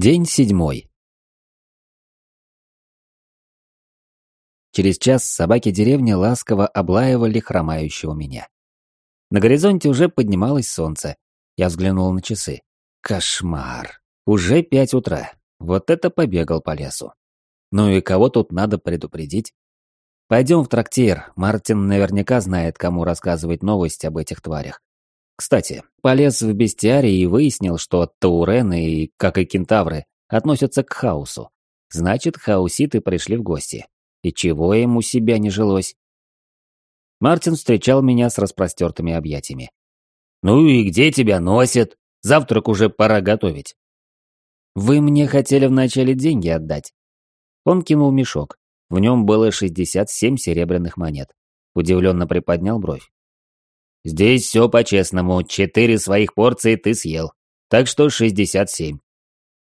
День седьмой. Через час собаки деревни ласково облаивали хромающего меня. На горизонте уже поднималось солнце. Я взглянул на часы. Кошмар. Уже пять утра. Вот это побегал по лесу. Ну и кого тут надо предупредить? Пойдем в трактир. Мартин наверняка знает, кому рассказывать новость об этих тварях. Кстати, полез в бестиарий и выяснил, что таурены как и кентавры, относятся к хаосу. Значит, хауситы пришли в гости. И чего им у себя не жилось? Мартин встречал меня с распростертыми объятиями. «Ну и где тебя носят? Завтрак уже пора готовить». «Вы мне хотели вначале деньги отдать». Он кинул мешок. В нем было 67 серебряных монет. Удивленно приподнял бровь. Здесь все по-честному, четыре своих порции ты съел, так что 67.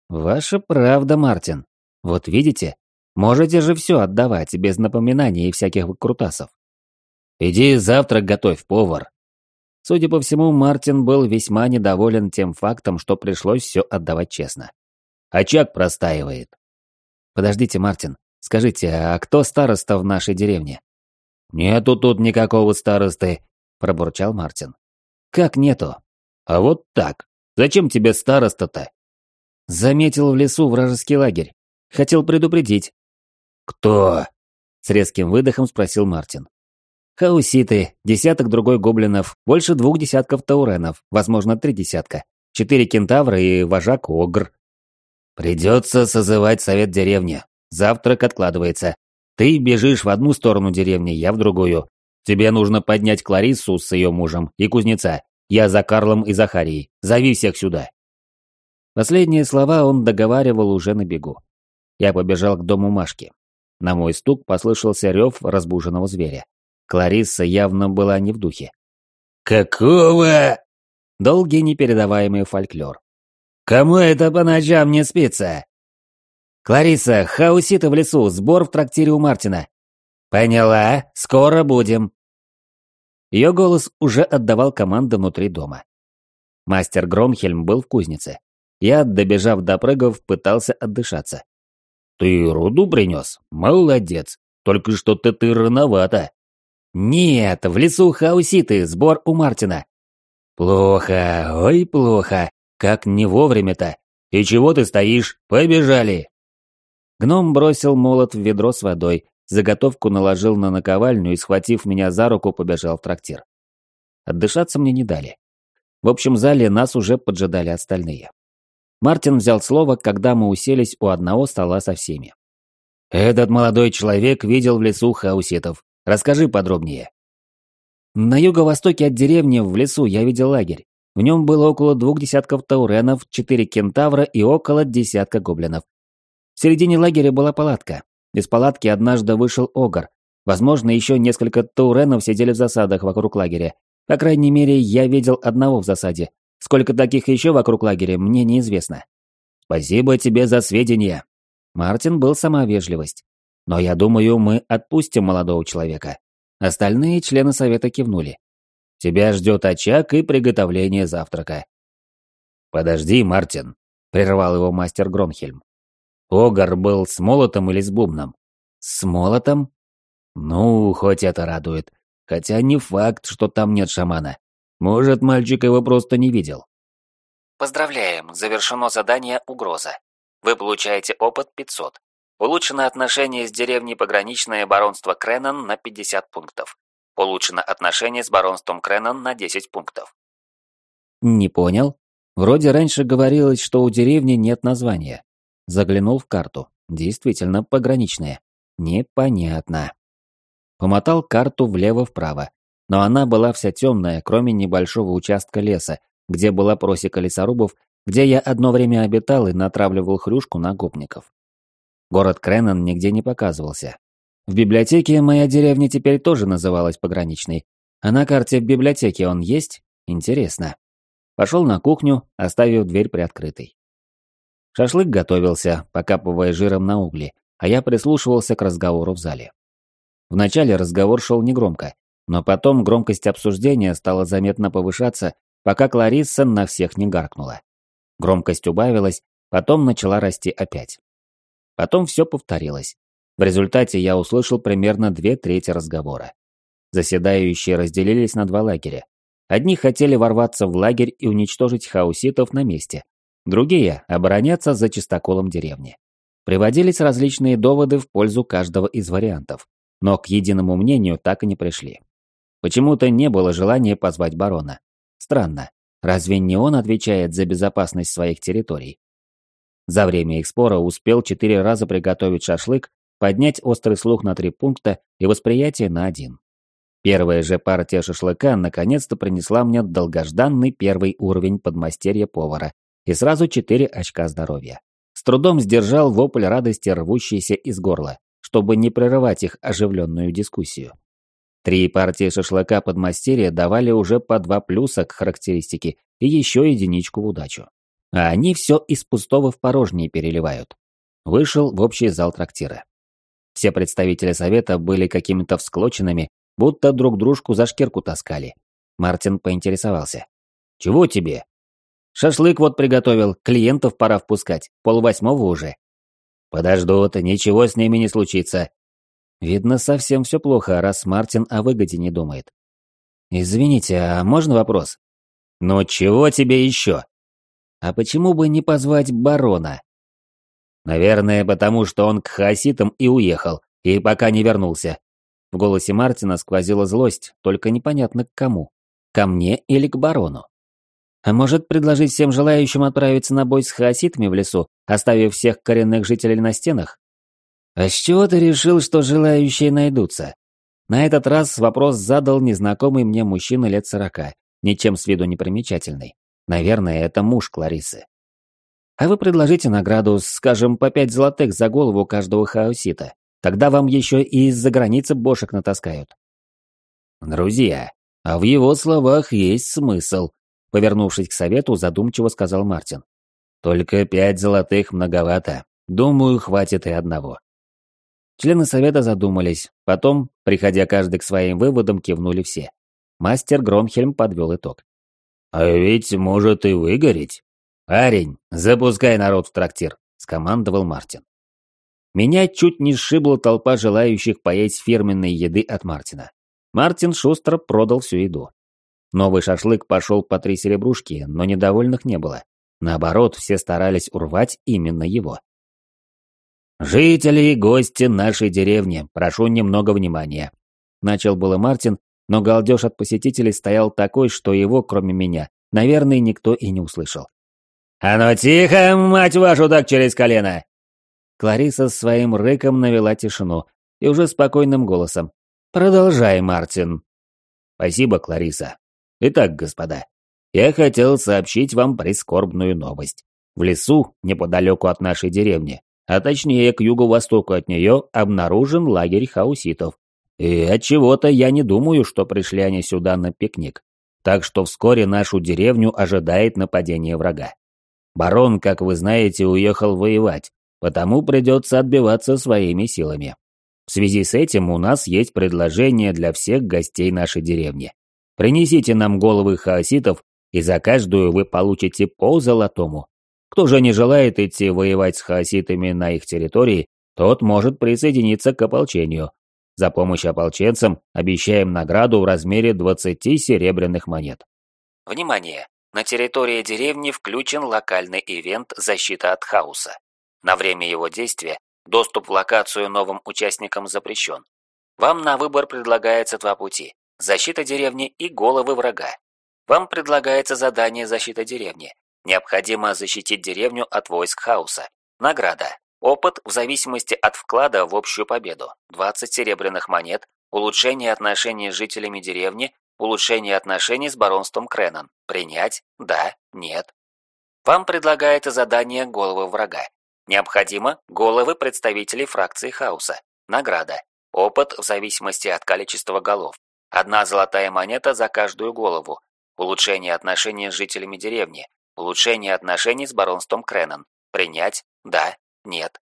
Ваша правда, Мартин. Вот видите, можете же все отдавать без напоминаний и всяких выкрутасов. Иди завтрак готовь, повар. Судя по всему, Мартин был весьма недоволен тем фактом, что пришлось все отдавать честно. Очаг простаивает. Подождите, Мартин, скажите, а кто староста в нашей деревне? Нету тут никакого старосты, пробурчал Мартин. Как нету? А вот так. Зачем тебе староста-то? Заметил в лесу вражеский лагерь. Хотел предупредить. Кто? С резким выдохом спросил Мартин. Хауситы, десяток другой гоблинов, больше двух десятков тауренов, возможно, три десятка, четыре кентавра и вожак Огр. Придется созывать совет деревни. Завтрак откладывается. Ты бежишь в одну сторону деревни, я в другую. Тебе нужно поднять Клариссу с ее мужем и кузнеца. Я за Карлом и Захарией. Зови всех сюда». Последние слова он договаривал уже на бегу. Я побежал к дому Машки. На мой стук послышался рев разбуженного зверя. Кларисса явно была не в духе. «Какого?» Долгий непередаваемый фольклор. «Кому это по ночам не спится?» «Клариса, хауситы в лесу, сбор в трактире у Мартина». «Поняла, скоро будем». Ее голос уже отдавал команды внутри дома. Мастер Громхельм был в кузнице. Я, добежав до прыгов, пытался отдышаться. «Ты руду принес? Молодец! Только что-то ты рановато!» «Нет, в лесу хауситы, сбор у Мартина!» «Плохо, ой, плохо! Как не вовремя-то! И чего ты стоишь? Побежали!» Гном бросил молот в ведро с водой, Заготовку наложил на наковальню и, схватив меня за руку, побежал в трактир. Отдышаться мне не дали. В общем зале нас уже поджидали остальные. Мартин взял слово, когда мы уселись у одного стола со всеми. «Этот молодой человек видел в лесу хауситов. Расскажи подробнее». На юго-востоке от деревни, в лесу, я видел лагерь. В нем было около двух десятков тауренов, четыре кентавра и около десятка гоблинов. В середине лагеря была палатка. Из палатки однажды вышел Огар. Возможно, еще несколько тауренов сидели в засадах вокруг лагеря. По крайней мере, я видел одного в засаде. Сколько таких еще вокруг лагеря, мне неизвестно. Спасибо тебе за сведения. Мартин был сама вежливость. Но я думаю, мы отпустим молодого человека. Остальные члены совета кивнули. Тебя ждет очаг и приготовление завтрака. Подожди, Мартин, прервал его мастер Громхельм. Огар был с молотом или с бубном? С молотом? Ну, хоть это радует. Хотя не факт, что там нет шамана. Может, мальчик его просто не видел. Поздравляем, завершено задание «Угроза». Вы получаете опыт 500. Улучшено отношение с деревней пограничное баронство Креннон на 50 пунктов. Улучшено отношение с баронством Креннон на 10 пунктов. Не понял. Вроде раньше говорилось, что у деревни нет названия. Заглянул в карту. Действительно, пограничная. Непонятно. Помотал карту влево-вправо. Но она была вся темная, кроме небольшого участка леса, где была просека лесорубов, где я одно время обитал и натравливал хрюшку на гопников. Город Креннон нигде не показывался. В библиотеке моя деревня теперь тоже называлась пограничной. А на карте в библиотеке он есть? Интересно. Пошел на кухню, оставив дверь приоткрытой. Шашлык готовился, покапывая жиром на угли, а я прислушивался к разговору в зале. Вначале разговор шел негромко, но потом громкость обсуждения стала заметно повышаться, пока Кларисса на всех не гаркнула. Громкость убавилась, потом начала расти опять. Потом все повторилось. В результате я услышал примерно две трети разговора. Заседающие разделились на два лагеря. Одни хотели ворваться в лагерь и уничтожить хауситов на месте. Другие – обороняться за чистоколом деревни. Приводились различные доводы в пользу каждого из вариантов, но к единому мнению так и не пришли. Почему-то не было желания позвать барона. Странно, разве не он отвечает за безопасность своих территорий? За время их спора успел четыре раза приготовить шашлык, поднять острый слух на три пункта и восприятие на один. Первая же партия шашлыка наконец-то принесла мне долгожданный первый уровень подмастерья повара и сразу четыре очка здоровья. С трудом сдержал вопль радости, рвущийся из горла, чтобы не прерывать их оживленную дискуссию. Три партии шашлыка подмастерья давали уже по два плюса к характеристике и еще единичку в удачу. А они все из пустого в порожнее переливают. Вышел в общий зал трактира. Все представители совета были какими-то всклоченными, будто друг дружку за шкирку таскали. Мартин поинтересовался. «Чего тебе?» «Шашлык вот приготовил, клиентов пора впускать, полвосьмого уже». «Подождут, ничего с ними не случится». Видно, совсем все плохо, раз Мартин о выгоде не думает. «Извините, а можно вопрос?» «Ну чего тебе еще?» А почему бы не позвать барона? Наверное, потому что он к хаоситам и уехал, и пока не вернулся. В голосе Мартина сквозила злость, только непонятно к кому. Ко мне или к барону? А может предложить всем желающим отправиться на бой с хаоситами в лесу, оставив всех коренных жителей на стенах? А с чего ты решил, что желающие найдутся? На этот раз вопрос задал незнакомый мне мужчина лет сорока, ничем с виду не примечательный. Наверное, это муж Кларисы. А вы предложите награду, скажем, по пять золотых за голову каждого хаосита. Тогда вам еще и из-за границы бошек натаскают. Друзья, а в его словах есть смысл, повернувшись к совету, задумчиво сказал Мартин. Только пять золотых многовато. Думаю, хватит и одного. Члены совета задумались, потом, приходя каждый к своим выводам, кивнули все. Мастер Гронхельм подвел итог. «А ведь может и выгореть». «Парень, запускай народ в трактир», – скомандовал Мартин. Меня чуть не сшибла толпа желающих поесть фирменной еды от Мартина. Мартин шустро продал всю еду. Новый шашлык пошел по три серебрушки, но недовольных не было. Наоборот, все старались урвать именно его. «Жители и гости нашей деревни, прошу немного внимания», – начал было Мартин, но галдеж от посетителей стоял такой, что его, кроме меня, наверное, никто и не услышал. «А ну тихо, мать вашу, так через колено!» Клариса своим рыком навела тишину и уже спокойным голосом. «Продолжай, Мартин». «Спасибо, Клариса. Итак, господа, я хотел сообщить вам прискорбную новость. В лесу, неподалеку от нашей деревни, а точнее к юго-востоку от нее, обнаружен лагерь хауситов, и от чего-то я не думаю, что пришли они сюда на пикник. Так что вскоре нашу деревню ожидает нападение врага. Барон, как вы знаете, уехал воевать, потому придется отбиваться своими силами. В связи с этим у нас есть предложение для всех гостей нашей деревни. Принесите нам головы хаоситов, и за каждую вы получите по золотому. Кто же не желает идти воевать с хаоситами на их территории, тот может присоединиться к ополчению, за помощь ополченцам обещаем награду в размере 20 серебряных монет. Внимание! На территории деревни включен локальный ивент «Защита от хаоса». На время его действия доступ в локацию новым участникам запрещен. Вам на выбор предлагается два пути – защита деревни и головы врага. Вам предлагается задание «Защита деревни». Необходимо защитить деревню от войск хаоса. Награда Опыт в зависимости от вклада в общую победу. 20 серебряных монет, улучшение отношений с жителями деревни, улучшение отношений с баронством Кренан. Принять? Да? Нет? Вам предлагается задание «Головы врага». Необходимо головы представителей фракции хаоса. Награда. Опыт в зависимости от количества голов. Одна золотая монета за каждую голову. Улучшение отношений с жителями деревни. Улучшение отношений с баронством Кренан. Принять? Да? Нет.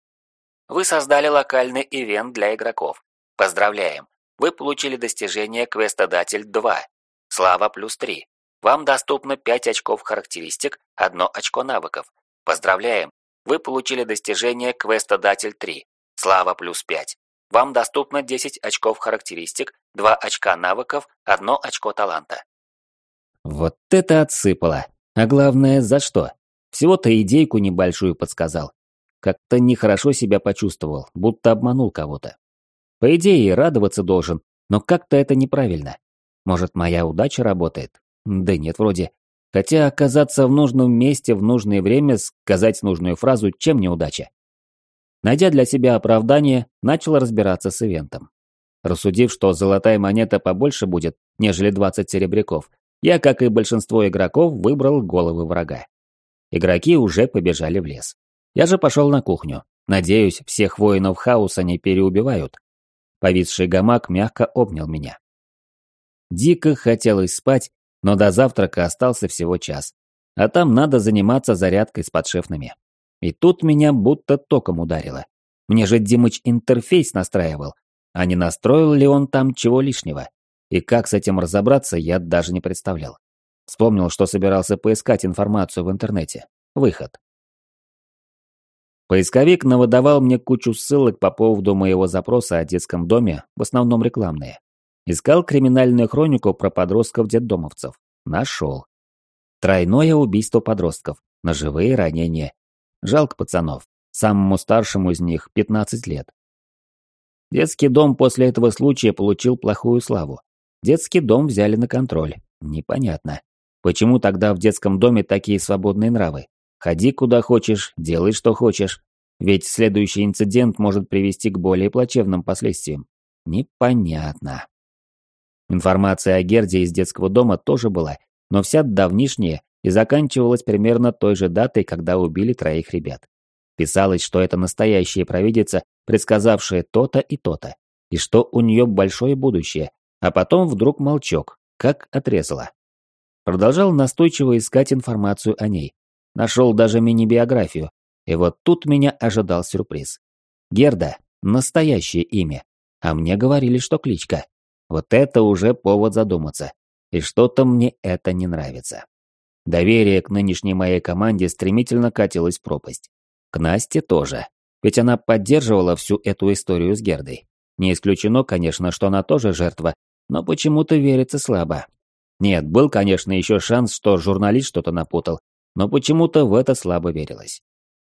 Вы создали локальный ивент для игроков. Поздравляем! Вы получили достижение Квестодатель 2. Слава плюс 3. Вам доступно 5 очков характеристик, 1 очко навыков. Поздравляем! Вы получили достижение «Квестодатель 3». Слава плюс 5. Вам доступно 10 очков характеристик, 2 очка навыков, 1 очко таланта. Вот это отсыпало. А главное, за что? Всего-то идейку небольшую подсказал. Как-то нехорошо себя почувствовал, будто обманул кого-то. По идее, радоваться должен, но как-то это неправильно. Может, моя удача работает? Да нет, вроде. Хотя оказаться в нужном месте в нужное время, сказать нужную фразу, чем неудача? Найдя для себя оправдание, начал разбираться с ивентом. Рассудив, что золотая монета побольше будет, нежели 20 серебряков, я, как и большинство игроков, выбрал головы врага. Игроки уже побежали в лес. Я же пошел на кухню. Надеюсь, всех воинов хаоса не переубивают. Повисший гамак мягко обнял меня. Дико хотелось спать, но до завтрака остался всего час. А там надо заниматься зарядкой с подшефными. И тут меня будто током ударило. Мне же Димыч интерфейс настраивал. А не настроил ли он там чего лишнего? И как с этим разобраться, я даже не представлял. Вспомнил, что собирался поискать информацию в интернете. Выход. Поисковик навыдавал мне кучу ссылок по поводу моего запроса о детском доме, в основном рекламные. Искал криминальную хронику про подростков-детдомовцев. Нашел. Тройное убийство подростков, ножевые ранения. Жалко пацанов. Самому старшему из них 15 лет. Детский дом после этого случая получил плохую славу. Детский дом взяли на контроль. Непонятно. Почему тогда в детском доме такие свободные нравы? Ходи куда хочешь, делай что хочешь. Ведь следующий инцидент может привести к более плачевным последствиям. Непонятно. Информация о Герде из детского дома тоже была, но вся давнишняя и заканчивалась примерно той же датой, когда убили троих ребят. Писалось, что это настоящая провидица, предсказавшая то-то и то-то, и что у нее большое будущее, а потом вдруг молчок, как отрезала. Продолжал настойчиво искать информацию о ней. Нашел даже мини-биографию, и вот тут меня ожидал сюрприз. Герда – настоящее имя, а мне говорили, что кличка. Вот это уже повод задуматься. И что-то мне это не нравится. Доверие к нынешней моей команде стремительно катилось в пропасть. К Насте тоже. Ведь она поддерживала всю эту историю с Гердой. Не исключено, конечно, что она тоже жертва, но почему-то верится слабо. Нет, был, конечно, еще шанс, что журналист что-то напутал, но почему-то в это слабо верилось.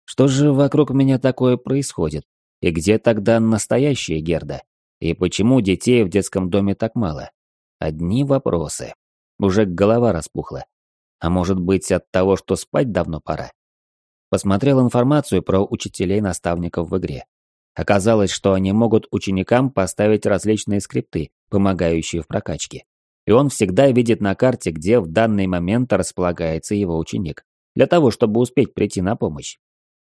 Что же вокруг меня такое происходит? И где тогда настоящая Герда? И почему детей в детском доме так мало? Одни вопросы. Уже голова распухла. А может быть от того, что спать давно пора? Посмотрел информацию про учителей-наставников в игре. Оказалось, что они могут ученикам поставить различные скрипты, помогающие в прокачке. И он всегда видит на карте, где в данный момент располагается его ученик, для того, чтобы успеть прийти на помощь.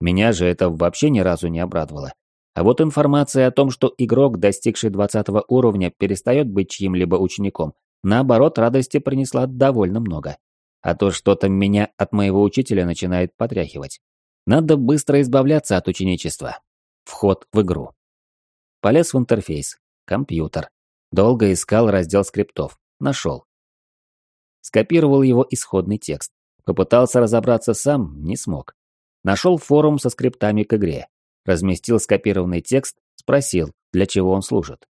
Меня же это вообще ни разу не обрадовало. А вот информация о том, что игрок, достигший 20 уровня, перестает быть чьим-либо учеником, наоборот, радости принесла довольно много. А то что-то меня от моего учителя начинает потряхивать. Надо быстро избавляться от ученичества. Вход в игру. Полез в интерфейс. Компьютер. Долго искал раздел скриптов. Нашел. Скопировал его исходный текст. Попытался разобраться сам, не смог. Нашел форум со скриптами к игре разместил скопированный текст, спросил, для чего он служит.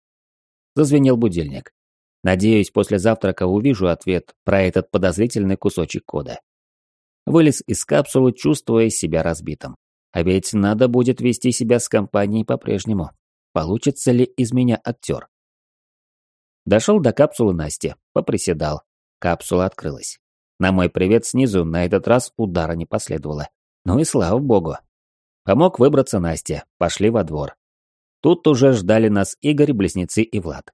Зазвенел будильник. Надеюсь, после завтрака увижу ответ про этот подозрительный кусочек кода. Вылез из капсулы, чувствуя себя разбитым. А ведь надо будет вести себя с компанией по-прежнему. Получится ли из меня актер? Дошел до капсулы Насти, поприседал. Капсула открылась. На мой привет снизу на этот раз удара не последовало. Ну и слава богу, Помог выбраться Насте, пошли во двор. Тут уже ждали нас Игорь, Близнецы и Влад.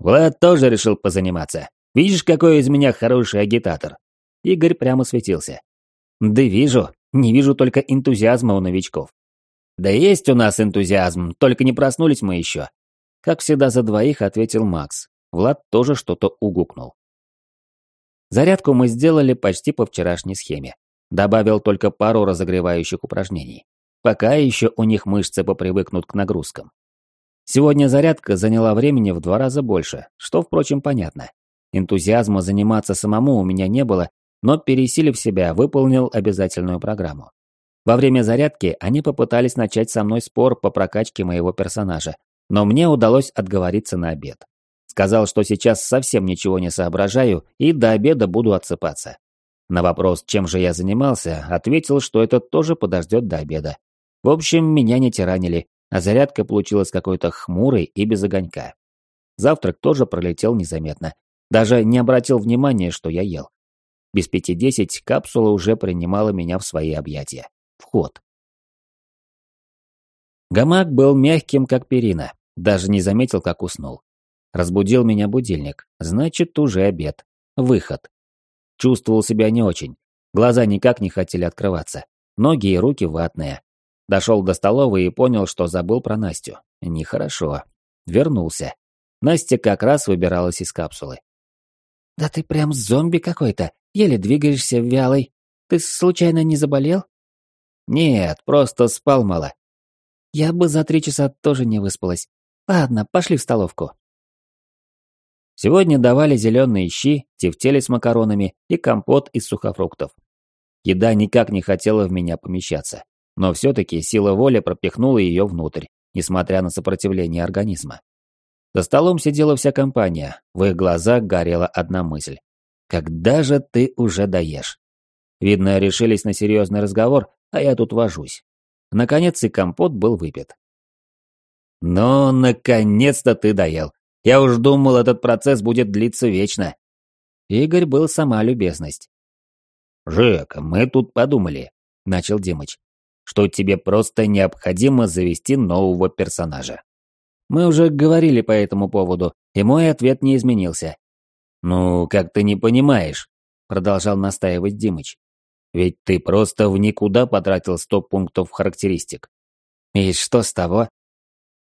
Влад тоже решил позаниматься. Видишь, какой из меня хороший агитатор. Игорь прямо светился. Да вижу, не вижу только энтузиазма у новичков. Да есть у нас энтузиазм, только не проснулись мы еще. Как всегда за двоих ответил Макс. Влад тоже что-то угукнул. Зарядку мы сделали почти по вчерашней схеме. Добавил только пару разогревающих упражнений. Пока еще у них мышцы попривыкнут к нагрузкам. Сегодня зарядка заняла времени в два раза больше, что, впрочем, понятно. Энтузиазма заниматься самому у меня не было, но, пересилив себя, выполнил обязательную программу. Во время зарядки они попытались начать со мной спор по прокачке моего персонажа, но мне удалось отговориться на обед. Сказал, что сейчас совсем ничего не соображаю и до обеда буду отсыпаться. На вопрос, чем же я занимался, ответил, что это тоже подождет до обеда. В общем, меня не тиранили, а зарядка получилась какой-то хмурой и без огонька. Завтрак тоже пролетел незаметно. Даже не обратил внимания, что я ел. Без пяти десять капсула уже принимала меня в свои объятия. Вход. Гамак был мягким, как перина. Даже не заметил, как уснул. Разбудил меня будильник. Значит, уже обед. Выход. Чувствовал себя не очень. Глаза никак не хотели открываться. Ноги и руки ватные. Дошел до столовой и понял, что забыл про Настю. Нехорошо. Вернулся. Настя как раз выбиралась из капсулы. «Да ты прям зомби какой-то. Еле двигаешься вялый. Ты случайно не заболел?» «Нет, просто спал мало». «Я бы за три часа тоже не выспалась. Ладно, пошли в столовку». Сегодня давали зеленые щи, тефтели с макаронами и компот из сухофруктов. Еда никак не хотела в меня помещаться, но все-таки сила воли пропихнула ее внутрь, несмотря на сопротивление организма. За столом сидела вся компания, в их глазах горела одна мысль. «Когда же ты уже доешь?» Видно, решились на серьезный разговор, а я тут вожусь. Наконец и компот был выпит. «Ну, наконец-то ты доел!» Я уж думал, этот процесс будет длиться вечно. Игорь был сама любезность. «Жек, мы тут подумали», — начал Димыч, «что тебе просто необходимо завести нового персонажа». Мы уже говорили по этому поводу, и мой ответ не изменился. «Ну, как ты не понимаешь», — продолжал настаивать Димыч. «Ведь ты просто в никуда потратил сто пунктов характеристик». «И что с того?»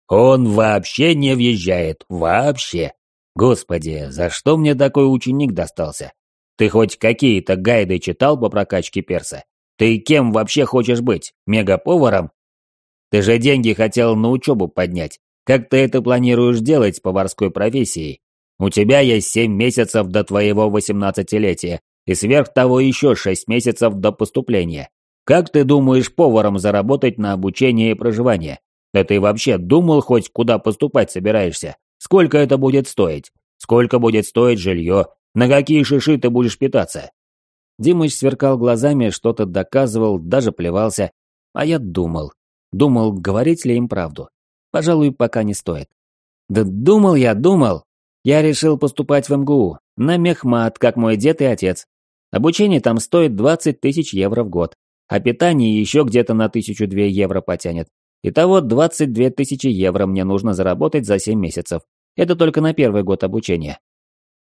Он вообще не въезжает, вообще. Господи, за что мне такой ученик достался? Ты хоть какие-то гайды читал по прокачке перса? Ты кем вообще хочешь быть? Мегаповаром? Ты же деньги хотел на учебу поднять. Как ты это планируешь делать с поварской профессией? У тебя есть семь месяцев до твоего восемнадцатилетия, и сверх того еще шесть месяцев до поступления. Как ты думаешь поваром заработать на обучение и проживание? Да ты вообще думал хоть куда поступать собираешься? Сколько это будет стоить? Сколько будет стоить жилье? На какие шиши ты будешь питаться?» Димыч сверкал глазами, что-то доказывал, даже плевался. А я думал. Думал, говорить ли им правду. Пожалуй, пока не стоит. Да думал я, думал. Я решил поступать в МГУ. На мехмат, как мой дед и отец. Обучение там стоит 20 тысяч евро в год. А питание еще где-то на тысячу две евро потянет. Итого 22 тысячи евро мне нужно заработать за 7 месяцев. Это только на первый год обучения.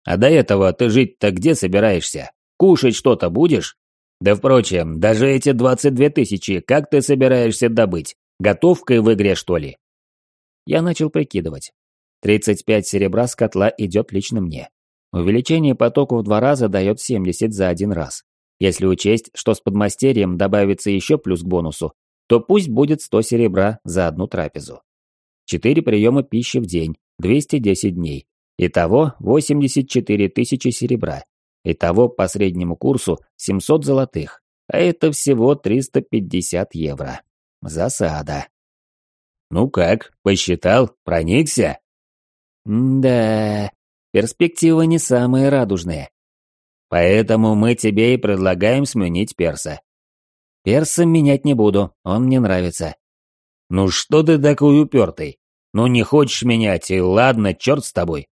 А до этого ты жить-то где собираешься? Кушать что-то будешь? Да впрочем, даже эти 22 тысячи как ты собираешься добыть? Готовкой в игре, что ли? Я начал прикидывать. 35 серебра с котла идет лично мне. Увеличение потока в два раза дает 70 за один раз. Если учесть, что с подмастерьем добавится еще плюс к бонусу, то пусть будет 100 серебра за одну трапезу. Четыре приема пищи в день, 210 дней. Итого 84 тысячи серебра. Итого по среднему курсу 700 золотых. А это всего 350 евро. Засада. Ну как, посчитал, проникся? да, перспективы не самые радужные. Поэтому мы тебе и предлагаем сменить перса. Перса менять не буду, он мне нравится. Ну что ты такой упертый? Ну не хочешь менять, и ладно, черт с тобой.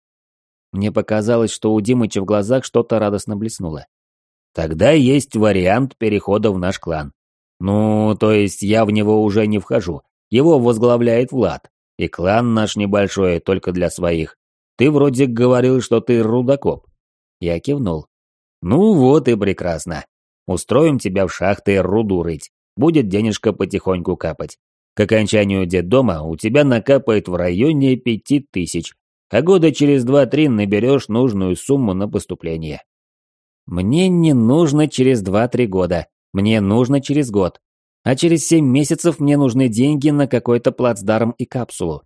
Мне показалось, что у Димыча в глазах что-то радостно блеснуло. Тогда есть вариант перехода в наш клан. Ну, то есть я в него уже не вхожу. Его возглавляет Влад. И клан наш небольшой, только для своих. Ты вроде говорил, что ты рудокоп. Я кивнул. Ну вот и прекрасно. Устроим тебя в шахты руду рыть. Будет денежка потихоньку капать. К окончанию детдома у тебя накапает в районе пяти тысяч, а года через два-три наберешь нужную сумму на поступление. Мне не нужно через два-три года, мне нужно через год. А через семь месяцев мне нужны деньги на какой-то плацдарм и капсулу.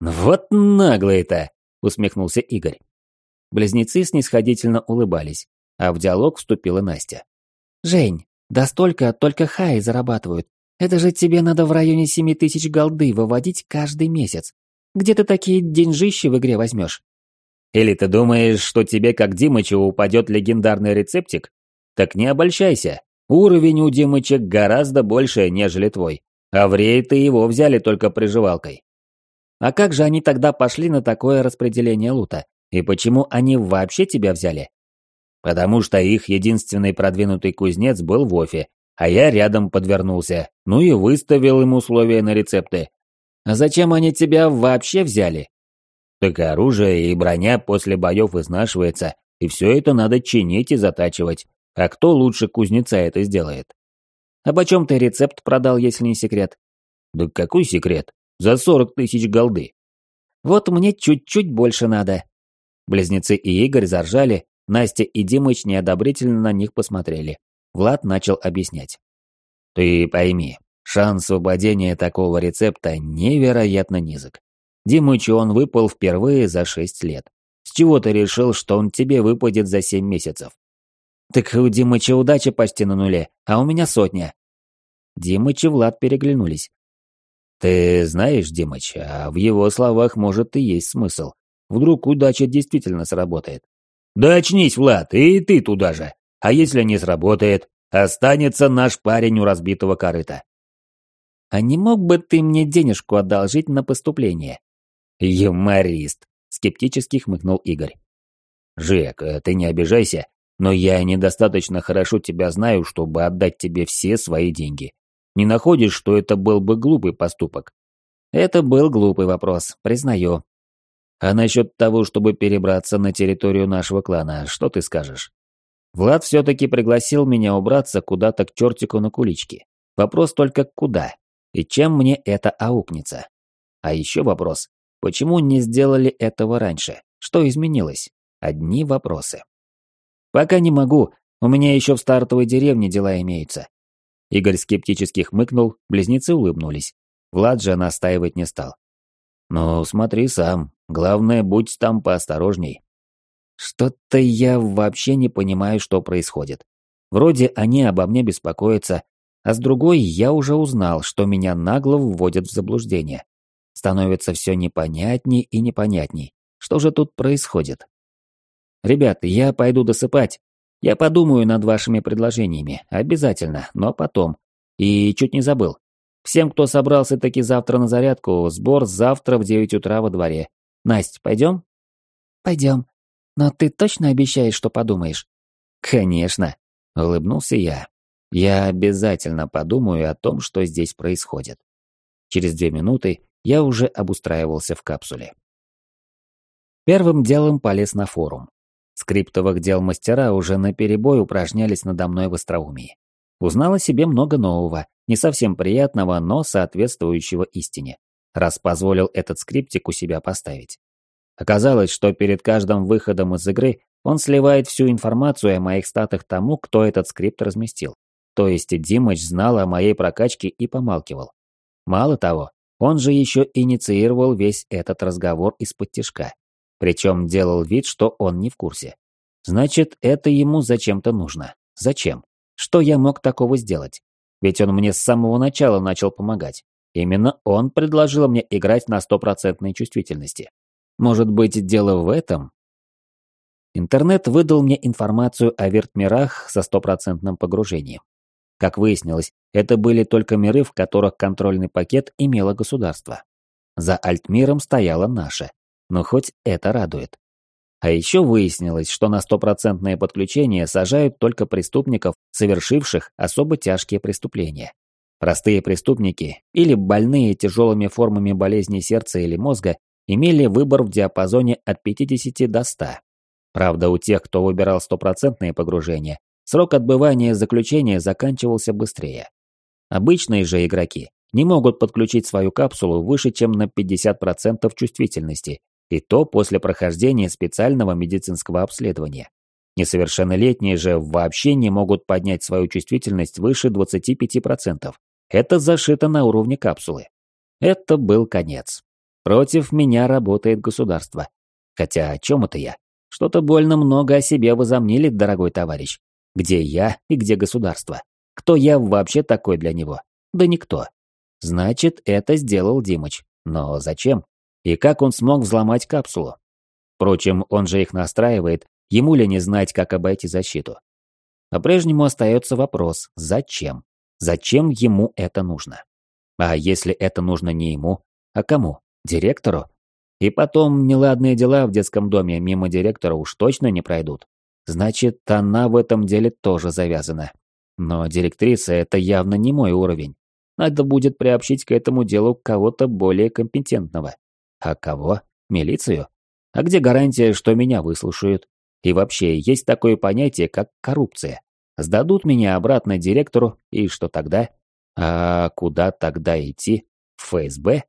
Вот наглый-то, усмехнулся Игорь. Близнецы снисходительно улыбались, а в диалог вступила Настя. «Жень, Да столько только хаи зарабатывают. Это же тебе надо в районе семи тысяч голды выводить каждый месяц. Где ты такие деньжищи в игре возьмешь? Или ты думаешь, что тебе, как Димычу, упадет легендарный рецептик? Так не обольщайся. Уровень у Димыча гораздо больше, нежели твой. А в рейд его взяли только приживалкой. А как же они тогда пошли на такое распределение лута? И почему они вообще тебя взяли? Потому что их единственный продвинутый кузнец был в Офе, а я рядом подвернулся, ну и выставил им условия на рецепты. А зачем они тебя вообще взяли? Так оружие и броня после боев изнашивается, и все это надо чинить и затачивать. А кто лучше кузнеца это сделает? А почем ты рецепт продал, если не секрет? Да какой секрет? За сорок тысяч голды. Вот мне чуть-чуть больше надо. Близнецы и Игорь заржали, Настя и Димыч неодобрительно на них посмотрели. Влад начал объяснять. Ты пойми, шанс освобождения такого рецепта невероятно низок. Димычу он выпал впервые за шесть лет. С чего ты решил, что он тебе выпадет за семь месяцев? Так у Димыча удача почти на нуле, а у меня сотня. Димыч и Влад переглянулись. Ты знаешь, Димыч, а в его словах может и есть смысл. Вдруг удача действительно сработает. Да очнись, Влад, и ты туда же. А если не сработает, останется наш парень у разбитого корыта. А не мог бы ты мне денежку одолжить на поступление? Юморист, скептически хмыкнул Игорь. Жек, э, ты не обижайся, но я недостаточно хорошо тебя знаю, чтобы отдать тебе все свои деньги. Не находишь, что это был бы глупый поступок? Это был глупый вопрос, признаю. А насчет того, чтобы перебраться на территорию нашего клана, что ты скажешь? Влад все-таки пригласил меня убраться куда-то к чертику на куличке. Вопрос только куда? И чем мне это аукнется? А еще вопрос, почему не сделали этого раньше? Что изменилось? Одни вопросы. Пока не могу, у меня еще в стартовой деревне дела имеются. Игорь скептически хмыкнул, близнецы улыбнулись. Влад же настаивать не стал. «Ну, смотри сам. Главное, будь там поосторожней». Что-то я вообще не понимаю, что происходит. Вроде они обо мне беспокоятся, а с другой я уже узнал, что меня нагло вводят в заблуждение. Становится все непонятней и непонятней. Что же тут происходит? Ребята, я пойду досыпать. Я подумаю над вашими предложениями, обязательно, но потом. И чуть не забыл. Всем, кто собрался таки завтра на зарядку, сбор завтра в 9 утра во дворе. Настя, пойдем? Пойдем. Но ты точно обещаешь, что подумаешь? Конечно, улыбнулся я. Я обязательно подумаю о том, что здесь происходит. Через две минуты я уже обустраивался в капсуле. Первым делом полез на форум. Скриптовых дел мастера уже наперебой упражнялись надо мной в остроумии. Узнал о себе много нового, не совсем приятного, но соответствующего истине, раз позволил этот скриптик у себя поставить. Оказалось, что перед каждым выходом из игры он сливает всю информацию о моих статах тому, кто этот скрипт разместил. То есть Димыч знал о моей прокачке и помалкивал. Мало того, он же еще инициировал весь этот разговор из-под тишка. Причем делал вид, что он не в курсе. Значит, это ему зачем-то нужно. Зачем? Что я мог такого сделать? Ведь он мне с самого начала начал помогать. Именно он предложил мне играть на стопроцентной чувствительности. Может быть, дело в этом? Интернет выдал мне информацию о вертмирах со стопроцентным погружением. Как выяснилось, это были только миры, в которых контрольный пакет имело государство. За Альтмиром стояло наше. Но хоть это радует. А еще выяснилось, что на стопроцентное подключение сажают только преступников, совершивших особо тяжкие преступления. Простые преступники или больные тяжелыми формами болезни сердца или мозга имели выбор в диапазоне от 50 до 100. Правда, у тех, кто выбирал стопроцентное погружение, срок отбывания заключения заканчивался быстрее. Обычные же игроки не могут подключить свою капсулу выше, чем на 50% чувствительности и то после прохождения специального медицинского обследования. Несовершеннолетние же вообще не могут поднять свою чувствительность выше 25%. Это зашито на уровне капсулы. Это был конец. Против меня работает государство. Хотя о чем это я? Что-то больно много о себе возомнили, дорогой товарищ. Где я и где государство? Кто я вообще такой для него? Да никто. Значит, это сделал Димыч. Но зачем? И как он смог взломать капсулу? Впрочем, он же их настраивает, ему ли не знать, как обойти защиту? По-прежнему остается вопрос, зачем? Зачем ему это нужно? А если это нужно не ему, а кому? Директору? И потом неладные дела в детском доме мимо директора уж точно не пройдут. Значит, она в этом деле тоже завязана. Но директриса – это явно не мой уровень. Надо будет приобщить к этому делу кого-то более компетентного. А кого? Милицию? А где гарантия, что меня выслушают? И вообще, есть такое понятие, как коррупция. Сдадут меня обратно директору, и что тогда? А куда тогда идти? В ФСБ?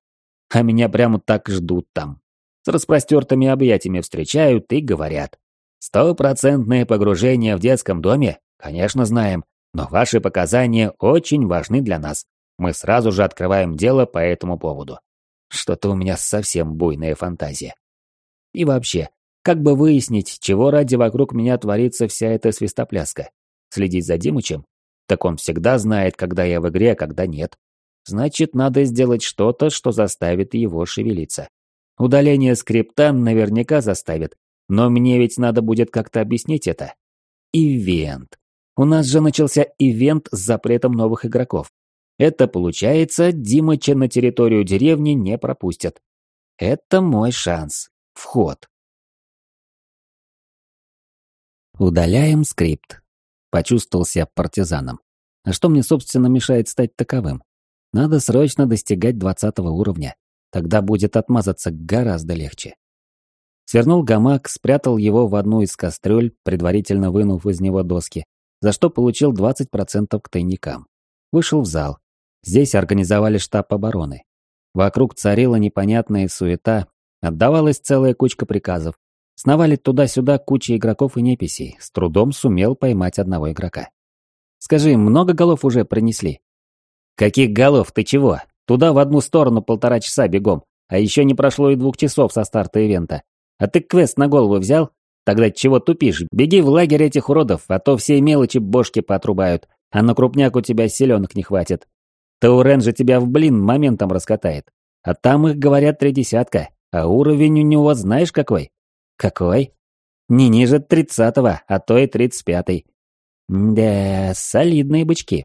А меня прямо так ждут там. С распростертыми объятиями встречают и говорят. Стопроцентное погружение в детском доме? Конечно, знаем. Но ваши показания очень важны для нас. Мы сразу же открываем дело по этому поводу. Что-то у меня совсем буйная фантазия. И вообще, как бы выяснить, чего ради вокруг меня творится вся эта свистопляска? Следить за Димычем? Так он всегда знает, когда я в игре, а когда нет. Значит, надо сделать что-то, что заставит его шевелиться. Удаление скрипта наверняка заставит, но мне ведь надо будет как-то объяснить это. Ивент. У нас же начался ивент с запретом новых игроков. Это получается, Димыча на территорию деревни не пропустят. Это мой шанс. Вход. Удаляем скрипт. Почувствовал себя партизаном. А что мне, собственно, мешает стать таковым? Надо срочно достигать двадцатого уровня. Тогда будет отмазаться гораздо легче. Свернул гамак, спрятал его в одну из кастрюль, предварительно вынув из него доски, за что получил 20% к тайникам. Вышел в зал. Здесь организовали штаб обороны. Вокруг царила непонятная суета, отдавалась целая кучка приказов, Сновали туда-сюда куча игроков и неписей, с трудом сумел поймать одного игрока. «Скажи, много голов уже принесли?» «Каких голов? Ты чего? Туда в одну сторону полтора часа бегом, а еще не прошло и двух часов со старта ивента. А ты квест на голову взял? Тогда чего тупишь? Беги в лагерь этих уродов, а то все мелочи бошки поотрубают, а на крупняк у тебя селенок не хватит. Таурен же тебя в блин моментом раскатает. А там их, говорят, три десятка, а уровень у него знаешь какой? Какой? Не ниже тридцатого, а то и тридцать пятый. Да, солидные бычки.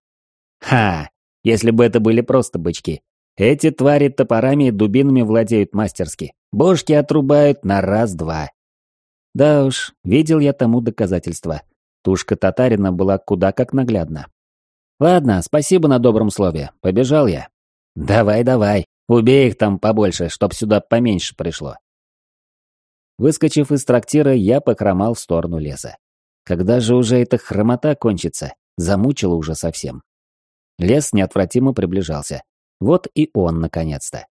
Ха, если бы это были просто бычки. Эти твари топорами и дубинами владеют мастерски. Бошки отрубают на раз-два. Да уж, видел я тому доказательства. Тушка татарина была куда как наглядна. Ладно, спасибо на добром слове. Побежал я. Давай, давай. Убей их там побольше, чтоб сюда поменьше пришло. Выскочив из трактира, я похромал в сторону леса. Когда же уже эта хромота кончится? Замучила уже совсем. Лес неотвратимо приближался. Вот и он, наконец-то.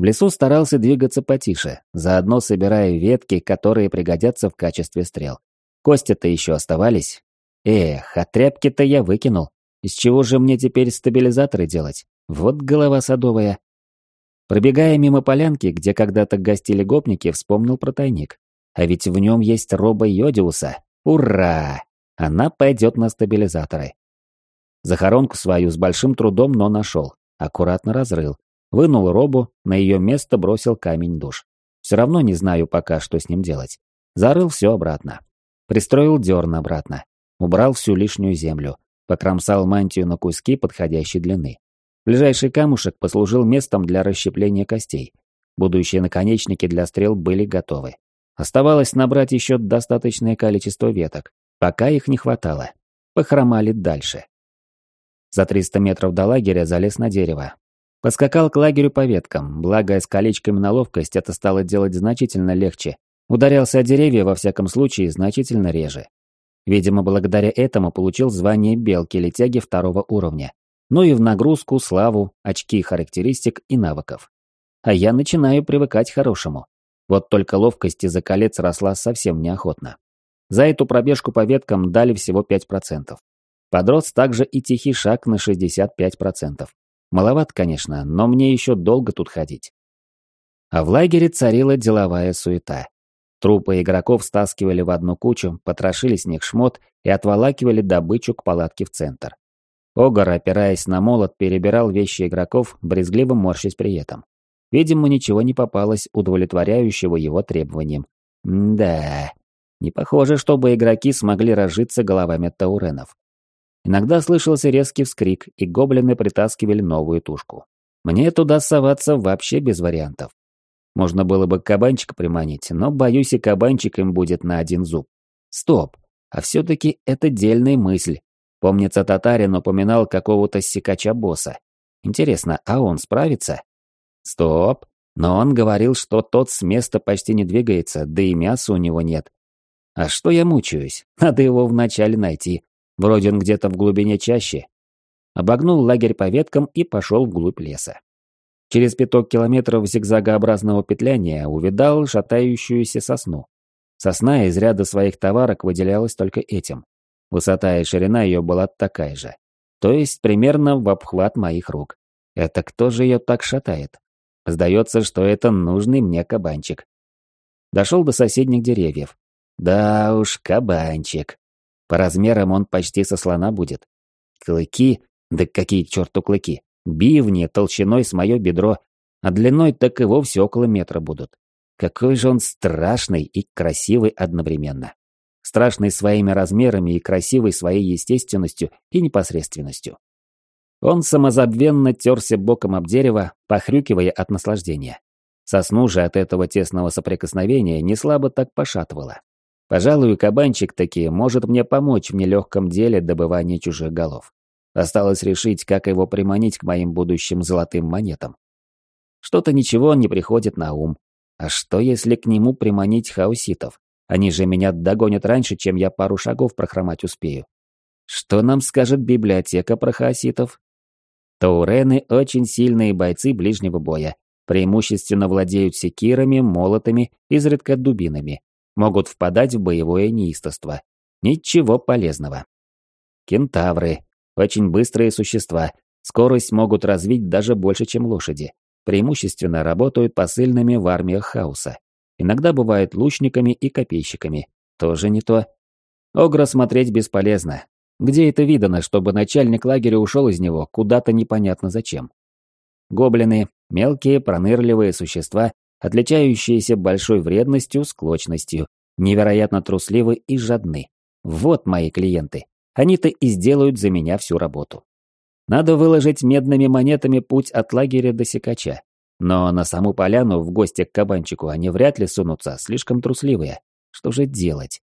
В лесу старался двигаться потише, заодно собирая ветки, которые пригодятся в качестве стрел. Кости-то еще оставались. Эх, а тряпки-то я выкинул. Из чего же мне теперь стабилизаторы делать? Вот голова садовая. Пробегая мимо полянки, где когда-то гостили гопники, вспомнил про тайник. А ведь в нем есть роба Йодиуса. Ура! Она пойдет на стабилизаторы. Захоронку свою с большим трудом, но нашел. Аккуратно разрыл. Вынул робу, на ее место бросил камень душ. Все равно не знаю пока, что с ним делать. Зарыл все обратно. Пристроил дерн обратно. Убрал всю лишнюю землю. Покромсал мантию на куски подходящей длины. Ближайший камушек послужил местом для расщепления костей. Будущие наконечники для стрел были готовы. Оставалось набрать еще достаточное количество веток. Пока их не хватало. Похромали дальше. За 300 метров до лагеря залез на дерево. Подскакал к лагерю по веткам, благо с колечками на ловкость это стало делать значительно легче. Ударялся о деревья, во всяком случае, значительно реже. Видимо, благодаря этому получил звание белки-летяги второго уровня ну и в нагрузку, славу, очки характеристик и навыков. А я начинаю привыкать к хорошему. Вот только ловкость из-за колец росла совсем неохотно. За эту пробежку по веткам дали всего 5%. Подрос также и тихий шаг на 65%. Маловат, конечно, но мне еще долго тут ходить. А в лагере царила деловая суета. Трупы игроков стаскивали в одну кучу, потрошили с них шмот и отволакивали добычу к палатке в центр. Огар, опираясь на молот, перебирал вещи игроков, брезгливо морщась при этом. Видимо, ничего не попалось удовлетворяющего его требованиям. М да, не похоже, чтобы игроки смогли разжиться головами тауренов. Иногда слышался резкий вскрик, и гоблины притаскивали новую тушку. Мне туда соваться вообще без вариантов. Можно было бы кабанчика приманить, но, боюсь, и кабанчик им будет на один зуб. Стоп, а все-таки это дельная мысль. Помнится, татарин упоминал какого-то сикача-босса. Интересно, а он справится? Стоп, но он говорил, что тот с места почти не двигается, да и мяса у него нет. А что я мучаюсь? Надо его вначале найти. Вроде он где-то в глубине чаще. Обогнул лагерь по веткам и пошел вглубь леса. Через пяток километров зигзагообразного петляния увидал шатающуюся сосну. Сосна из ряда своих товарок выделялась только этим. Высота и ширина ее была такая же. То есть примерно в обхват моих рук. Это кто же ее так шатает? Сдается, что это нужный мне кабанчик. Дошел до соседних деревьев. Да уж, кабанчик. По размерам он почти со слона будет. Клыки? Да какие к черту клыки? Бивни толщиной с мое бедро, а длиной так и вовсе около метра будут. Какой же он страшный и красивый одновременно. Страшный своими размерами и красивый своей естественностью и непосредственностью. Он самозабвенно терся боком об дерево, похрюкивая от наслаждения. Сосну же от этого тесного соприкосновения не слабо так пошатывало. Пожалуй, кабанчик таки может мне помочь в нелегком деле добывания чужих голов. Осталось решить, как его приманить к моим будущим золотым монетам. Что-то ничего не приходит на ум. А что, если к нему приманить хауситов? Они же меня догонят раньше, чем я пару шагов прохромать успею. Что нам скажет библиотека про хаоситов? Таурены – очень сильные бойцы ближнего боя. Преимущественно владеют секирами, молотами, изредка дубинами. Могут впадать в боевое неистовство. Ничего полезного. Кентавры очень быстрые существа, скорость могут развить даже больше, чем лошади. Преимущественно работают посыльными в армиях хаоса. Иногда бывают лучниками и копейщиками. Тоже не то. Огра смотреть бесполезно. Где это видано, чтобы начальник лагеря ушел из него куда-то непонятно зачем? Гоблины – мелкие, пронырливые существа, отличающиеся большой вредностью, склочностью, невероятно трусливы и жадны. Вот мои клиенты. Они-то и сделают за меня всю работу. Надо выложить медными монетами путь от лагеря до секача. Но на саму поляну в гости к кабанчику они вряд ли сунутся, слишком трусливые. Что же делать?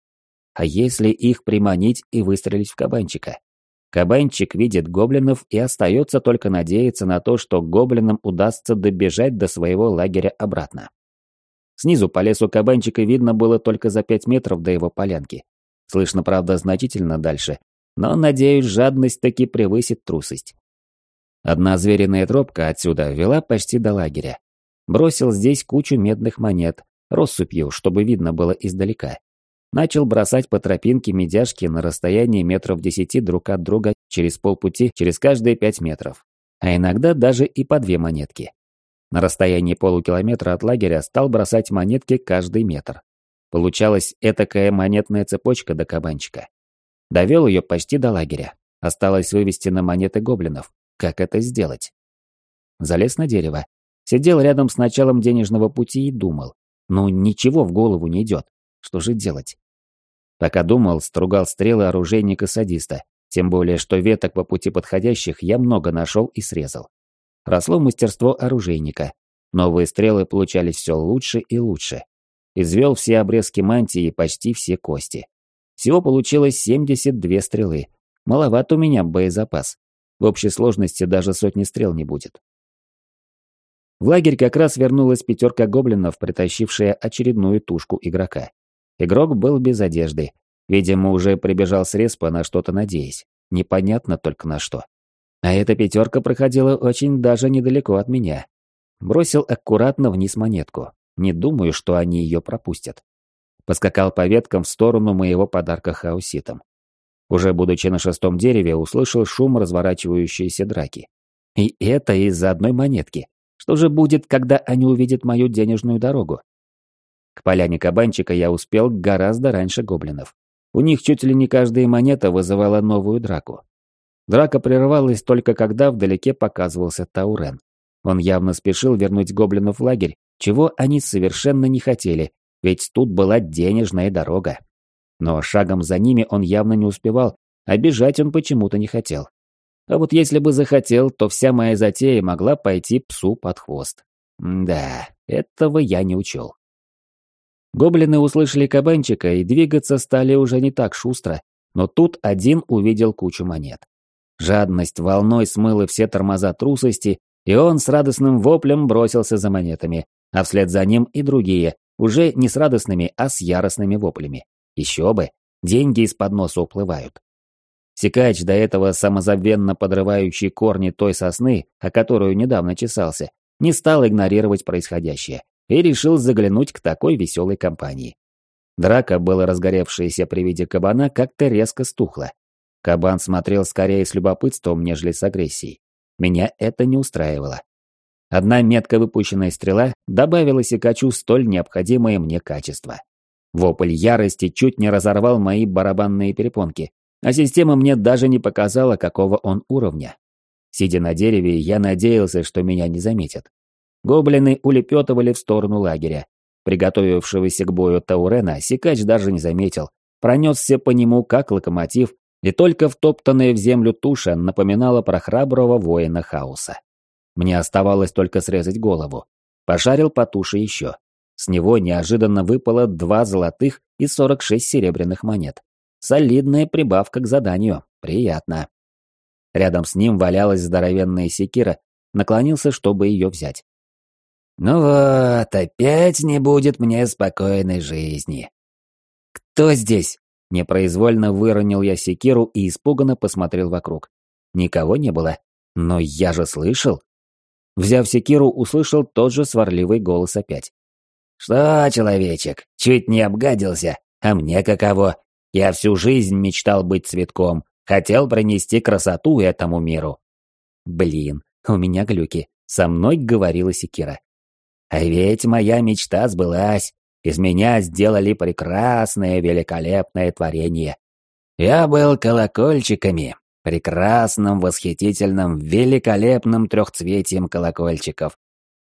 А если их приманить и выстрелить в кабанчика? Кабанчик видит гоблинов и остается только надеяться на то, что гоблинам удастся добежать до своего лагеря обратно. Снизу по лесу кабанчика видно было только за пять метров до его полянки. Слышно, правда, значительно дальше, но, надеюсь, жадность таки превысит трусость. Одна звериная тропка отсюда вела почти до лагеря. Бросил здесь кучу медных монет, россыпью, чтобы видно было издалека. Начал бросать по тропинке медяшки на расстоянии метров десяти друг от друга через полпути, через каждые пять метров. А иногда даже и по две монетки. На расстоянии полукилометра от лагеря стал бросать монетки каждый метр. Получалась этакая монетная цепочка до кабанчика. Довел ее почти до лагеря. Осталось вывести на монеты гоблинов. Как это сделать? Залез на дерево. Сидел рядом с началом денежного пути и думал. Ну, ничего в голову не идет. Что же делать? Пока думал, стругал стрелы оружейника-садиста. Тем более, что веток по пути подходящих я много нашел и срезал. Росло мастерство оружейника. Новые стрелы получались все лучше и лучше. Извел все обрезки мантии и почти все кости. Всего получилось 72 стрелы. Маловат у меня боезапас. В общей сложности даже сотни стрел не будет. В лагерь как раз вернулась пятерка гоблинов, притащившая очередную тушку игрока. Игрок был без одежды. Видимо, уже прибежал с респа на что-то надеясь. Непонятно только на что. А эта пятерка проходила очень даже недалеко от меня. Бросил аккуратно вниз монетку. Не думаю, что они ее пропустят поскакал по веткам в сторону моего подарка хауситам. Уже будучи на шестом дереве, услышал шум разворачивающейся драки. И это из-за одной монетки. Что же будет, когда они увидят мою денежную дорогу? К поляне кабанчика я успел гораздо раньше гоблинов. У них чуть ли не каждая монета вызывала новую драку. Драка прерывалась только когда вдалеке показывался Таурен. Он явно спешил вернуть гоблинов в лагерь, чего они совершенно не хотели, ведь тут была денежная дорога. Но шагом за ними он явно не успевал, а бежать он почему-то не хотел. А вот если бы захотел, то вся моя затея могла пойти псу под хвост. да, этого я не учел. Гоблины услышали кабанчика и двигаться стали уже не так шустро, но тут один увидел кучу монет. Жадность волной смыла все тормоза трусости, и он с радостным воплем бросился за монетами, а вслед за ним и другие, уже не с радостными, а с яростными воплями. Еще бы, деньги из-под носа уплывают. Сикач, до этого самозабвенно подрывающий корни той сосны, о которую недавно чесался, не стал игнорировать происходящее и решил заглянуть к такой веселой компании. Драка, была разгоревшаяся при виде кабана, как-то резко стухла. Кабан смотрел скорее с любопытством, нежели с агрессией. Меня это не устраивало. Одна метко выпущенная стрела добавила Сикачу столь необходимое мне качество. Вопль ярости чуть не разорвал мои барабанные перепонки, а система мне даже не показала, какого он уровня. Сидя на дереве, я надеялся, что меня не заметят. Гоблины улепетывали в сторону лагеря. Приготовившегося к бою Таурена Сикач даже не заметил. Пронесся по нему, как локомотив, и только втоптанная в землю туша напоминала про храброго воина хаоса. Мне оставалось только срезать голову. Пошарил по туше еще. С него неожиданно выпало два золотых и 46 серебряных монет. Солидная прибавка к заданию. Приятно. Рядом с ним валялась здоровенная секира, наклонился, чтобы ее взять. «Ну вот, опять не будет мне спокойной жизни». «Кто здесь?» Непроизвольно выронил я секиру и испуганно посмотрел вокруг. Никого не было. Но я же слышал. Взяв секиру, услышал тот же сварливый голос опять. «Что, человечек, чуть не обгадился, а мне каково? Я всю жизнь мечтал быть цветком, хотел принести красоту этому миру». Блин, у меня глюки. Со мной говорила секира. А ведь моя мечта сбылась. Из меня сделали прекрасное, великолепное творение. Я был колокольчиками, прекрасным, восхитительным, великолепным трехцветием колокольчиков.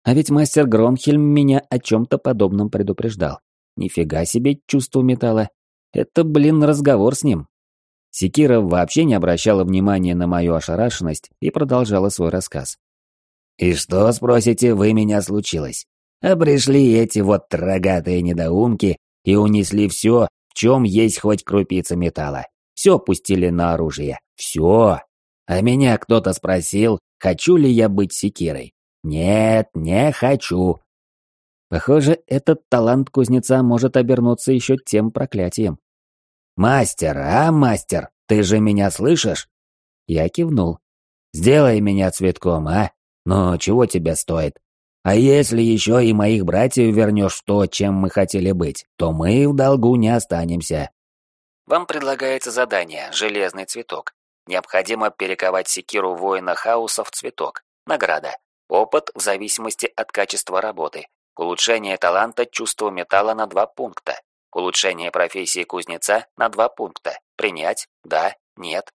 А ведь мастер Гронхельм меня о чем-то подобном предупреждал. Нифига себе чувство металла. Это, блин, разговор с ним. Секира вообще не обращала внимания на мою ошарашенность и продолжала свой рассказ. «И что, спросите, вы меня случилось? А пришли эти вот рогатые недоумки и унесли все, в чем есть хоть крупица металла. Все пустили на оружие. Все. А меня кто-то спросил, хочу ли я быть секирой. Нет, не хочу. Похоже, этот талант кузнеца может обернуться еще тем проклятием. «Мастер, а, мастер, ты же меня слышишь?» Я кивнул. «Сделай меня цветком, а? Но чего тебе стоит? А если еще и моих братьев вернешь в то, чем мы хотели быть, то мы в долгу не останемся. Вам предлагается задание «Железный цветок». Необходимо перековать секиру воина хаоса в цветок. Награда. Опыт в зависимости от качества работы. Улучшение таланта чувства металла на 2 пункта. Улучшение профессии кузнеца на 2 пункта. Принять? Да? Нет?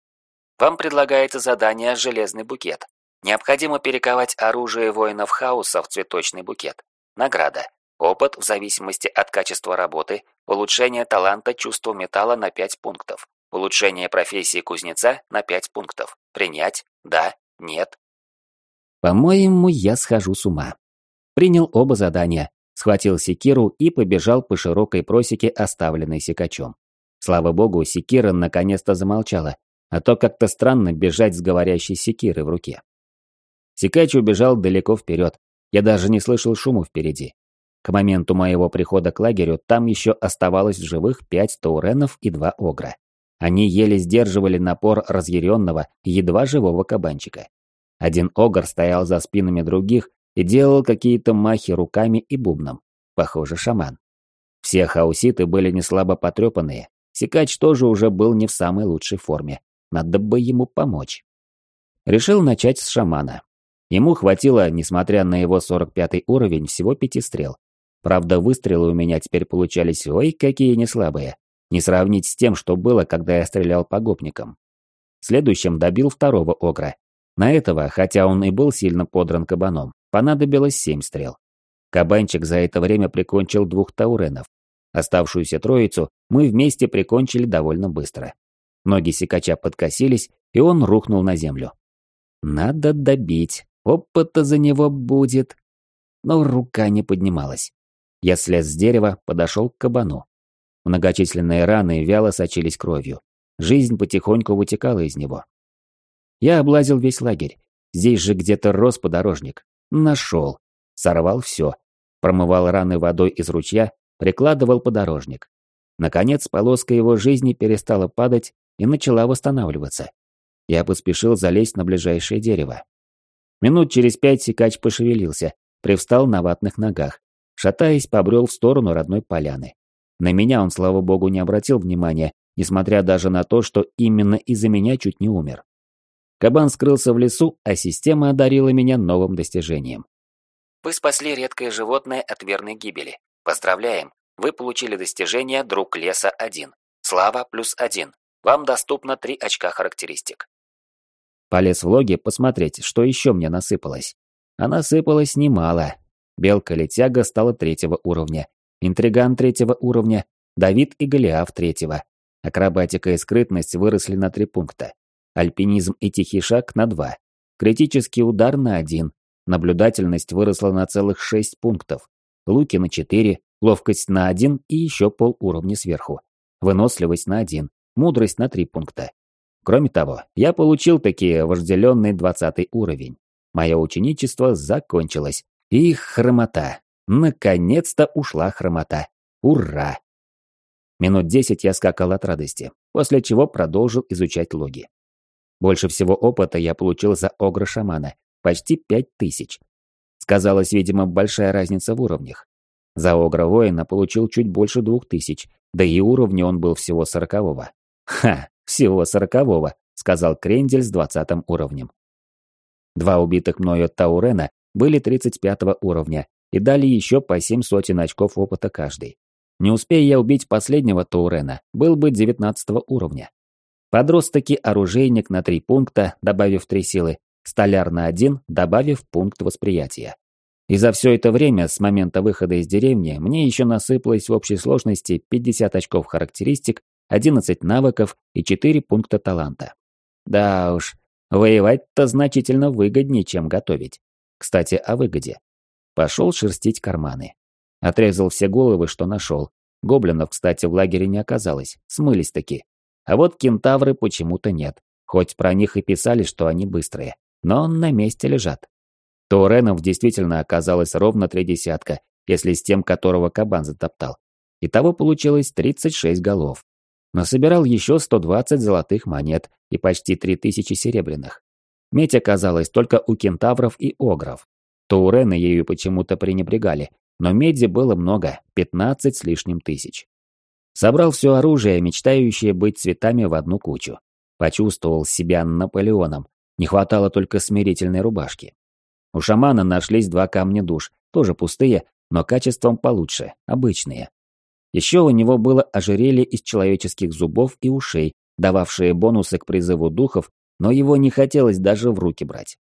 Вам предлагается задание «Железный букет». Необходимо перековать оружие воинов хаоса в цветочный букет. Награда. Опыт в зависимости от качества работы, улучшение таланта чувства металла на 5 пунктов, улучшение профессии кузнеца на 5 пунктов. Принять? Да? Нет? По-моему, я схожу с ума. Принял оба задания, схватил секиру и побежал по широкой просеке, оставленной секачом. Слава богу, секира наконец-то замолчала, а то как-то странно бежать с говорящей секирой в руке. Сикач убежал далеко вперед. Я даже не слышал шума впереди. К моменту моего прихода к лагерю там еще оставалось живых пять тауренов и два огра. Они еле сдерживали напор разъяренного, едва живого кабанчика. Один огр стоял за спинами других и делал какие-то махи руками и бубном. Похоже, шаман. Все хауситы были не слабо потрепанные. Сикач тоже уже был не в самой лучшей форме. Надо бы ему помочь. Решил начать с шамана. Ему хватило, несмотря на его 45 уровень, всего пяти стрел. Правда, выстрелы у меня теперь получались ой, какие не слабые. Не сравнить с тем, что было, когда я стрелял по гопникам. следующим добил второго огра. На этого, хотя он и был сильно подран кабаном, понадобилось семь стрел. Кабанчик за это время прикончил двух тауренов. Оставшуюся троицу мы вместе прикончили довольно быстро. Ноги сикача подкосились, и он рухнул на землю. Надо добить, опыта за него будет. Но рука не поднималась. Я слез с дерева, подошел к кабану. Многочисленные раны вяло сочились кровью. Жизнь потихоньку вытекала из него. Я облазил весь лагерь. Здесь же где-то рос подорожник. Нашел. Сорвал все. Промывал раны водой из ручья, прикладывал подорожник. Наконец, полоска его жизни перестала падать и начала восстанавливаться. Я поспешил залезть на ближайшее дерево. Минут через пять сикач пошевелился, привстал на ватных ногах, шатаясь, побрел в сторону родной поляны. На меня он, слава богу, не обратил внимания, несмотря даже на то, что именно из-за меня чуть не умер. Кабан скрылся в лесу, а система одарила меня новым достижением. Вы спасли редкое животное от верной гибели. Поздравляем! Вы получили достижение «Друг леса 1». Слава плюс 1. Вам доступно 3 очка характеристик. Полез в логи посмотреть, что еще мне насыпалось. А насыпалось немало. Белка-летяга стала третьего уровня, интриган третьего уровня, Давид и Голиаф третьего. Акробатика и скрытность выросли на три пункта. Альпинизм и тихий шаг на два. Критический удар на один. Наблюдательность выросла на целых шесть пунктов. Луки на четыре, ловкость на один и еще пол уровня сверху. Выносливость на один, мудрость на три пункта. Кроме того, я получил такие вожделенный двадцатый уровень. Мое ученичество закончилось. И хромота. Наконец-то ушла хромота. Ура! Минут десять я скакал от радости, после чего продолжил изучать логи. Больше всего опыта я получил за Огра-шамана, почти пять тысяч. Сказалась, видимо, большая разница в уровнях. За Огра-воина получил чуть больше двух тысяч, да и уровня он был всего сорокового. Ха, всего сорокового, сказал Крендель с двадцатым уровнем. Два убитых мною Таурена были 35 уровня и дали еще по семь сотен очков опыта каждый. Не успея я убить последнего Таурена, был бы 19 уровня. Подростки оружейник на три пункта, добавив три силы, столяр на один, добавив пункт восприятия. И за все это время, с момента выхода из деревни, мне еще насыпалось в общей сложности 50 очков характеристик 11 навыков и 4 пункта таланта. Да уж, воевать-то значительно выгоднее, чем готовить. Кстати, о выгоде. Пошел шерстить карманы. Отрезал все головы, что нашел. Гоблинов, кстати, в лагере не оказалось, смылись таки. А вот кентавры почему-то нет. Хоть про них и писали, что они быстрые. Но на месте лежат. Туоренов действительно оказалось ровно три десятка, если с тем, которого кабан затоптал. Итого получилось 36 голов насобирал еще 120 золотых монет и почти 3000 серебряных. Медь оказалась только у кентавров и огров. Таурены ею почему-то пренебрегали, но меди было много, 15 с лишним тысяч. Собрал все оружие, мечтающее быть цветами в одну кучу. Почувствовал себя Наполеоном, не хватало только смирительной рубашки. У шамана нашлись два камня душ, тоже пустые, но качеством получше, обычные. Еще у него было ожерелье из человеческих зубов и ушей, дававшие бонусы к призыву духов, но его не хотелось даже в руки брать.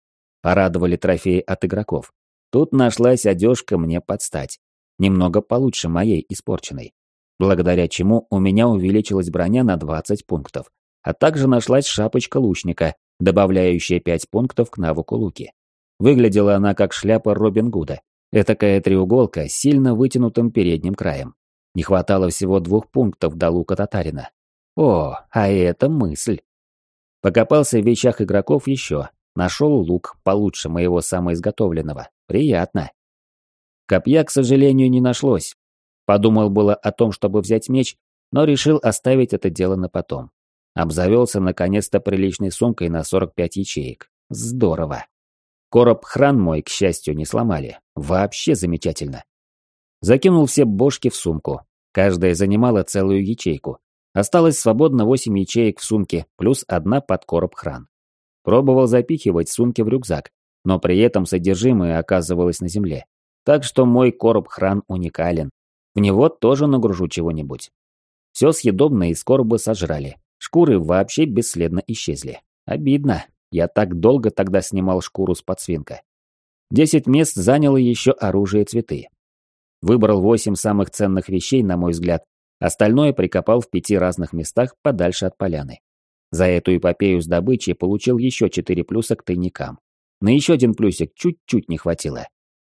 Порадовали трофеи от игроков. Тут нашлась одежка мне под стать. Немного получше моей испорченной. Благодаря чему у меня увеличилась броня на 20 пунктов. А также нашлась шапочка лучника, добавляющая 5 пунктов к навыку луки. Выглядела она как шляпа Робин Гуда. Этакая треуголка с сильно вытянутым передним краем. Не хватало всего двух пунктов до лука татарина. О, а это мысль. Покопался в вещах игроков еще. Нашел лук получше моего самоизготовленного. Приятно. Копья, к сожалению, не нашлось. Подумал было о том, чтобы взять меч, но решил оставить это дело на потом. Обзавелся наконец-то приличной сумкой на 45 ячеек. Здорово. Короб хран мой, к счастью, не сломали. Вообще замечательно. Закинул все бошки в сумку. Каждая занимала целую ячейку. Осталось свободно 8 ячеек в сумке, плюс одна под короб хран. Пробовал запихивать сумки в рюкзак, но при этом содержимое оказывалось на земле. Так что мой короб хран уникален. В него тоже нагружу чего-нибудь. Все съедобное из короба сожрали. Шкуры вообще бесследно исчезли. Обидно. Я так долго тогда снимал шкуру с подсвинка. Десять мест заняло еще оружие цветы. Выбрал восемь самых ценных вещей, на мой взгляд, остальное прикопал в пяти разных местах подальше от поляны. За эту эпопею с добычей получил еще четыре плюса к тайникам. На еще один плюсик чуть-чуть не хватило.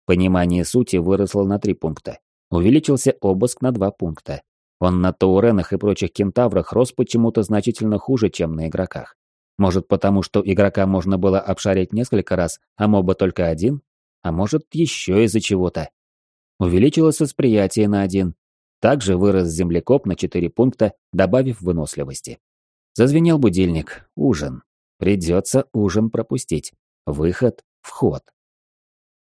Понимание сути выросло на три пункта. Увеличился обыск на два пункта. Он на тауренах и прочих кентаврах рос почему-то значительно хуже, чем на игроках. Может, потому что игрока можно было обшарить несколько раз, а моба только один? А может, еще из-за чего-то. Увеличилось восприятие на один. Также вырос землекоп на 4 пункта, добавив выносливости. Зазвенел будильник. Ужин. Придется ужин пропустить. Выход, вход.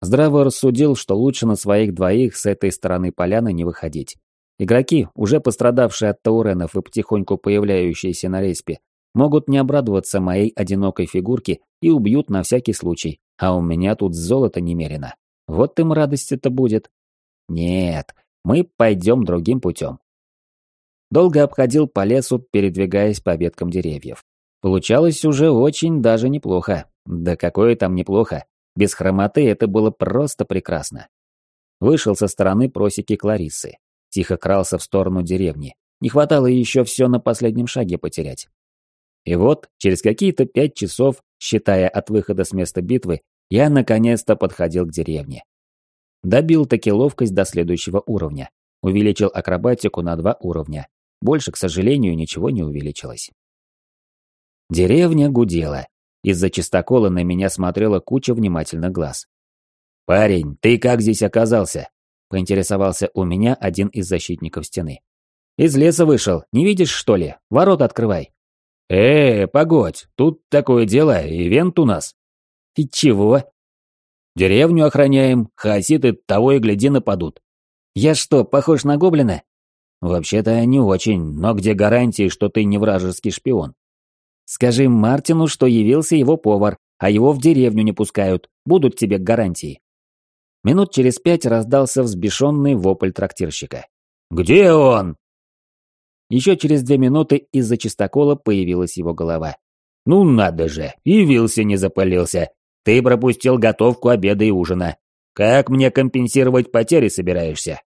Здраво рассудил, что лучше на своих двоих с этой стороны поляны не выходить. Игроки, уже пострадавшие от тауренов и потихоньку появляющиеся на респе, могут не обрадоваться моей одинокой фигурке и убьют на всякий случай, а у меня тут золото немерено. Вот им радость-то будет. Нет, мы пойдем другим путем. Долго обходил по лесу, передвигаясь по веткам деревьев. Получалось уже очень даже неплохо. Да какое там неплохо. Без хромоты это было просто прекрасно. Вышел со стороны просеки Клариссы. Тихо крался в сторону деревни. Не хватало еще все на последнем шаге потерять. И вот, через какие-то пять часов, считая от выхода с места битвы, я наконец-то подходил к деревне. Добил таки ловкость до следующего уровня. Увеличил акробатику на два уровня. Больше, к сожалению, ничего не увеличилось. Деревня гудела. Из-за чистокола на меня смотрела куча внимательных глаз. «Парень, ты как здесь оказался?» – поинтересовался у меня один из защитников стены. «Из леса вышел, не видишь, что ли? Ворот открывай». «Э, погодь, тут такое дело, ивент у нас». «И чего?» «Деревню охраняем, хаоситы того и гляди нападут». «Я что, похож на гоблина?» Вообще-то не очень, но где гарантии, что ты не вражеский шпион? Скажи Мартину, что явился его повар, а его в деревню не пускают. Будут тебе гарантии. Минут через пять раздался взбешенный вопль трактирщика. «Где он?» Еще через две минуты из-за чистокола появилась его голова. «Ну надо же, явился не запалился. Ты пропустил готовку обеда и ужина. Как мне компенсировать потери собираешься?»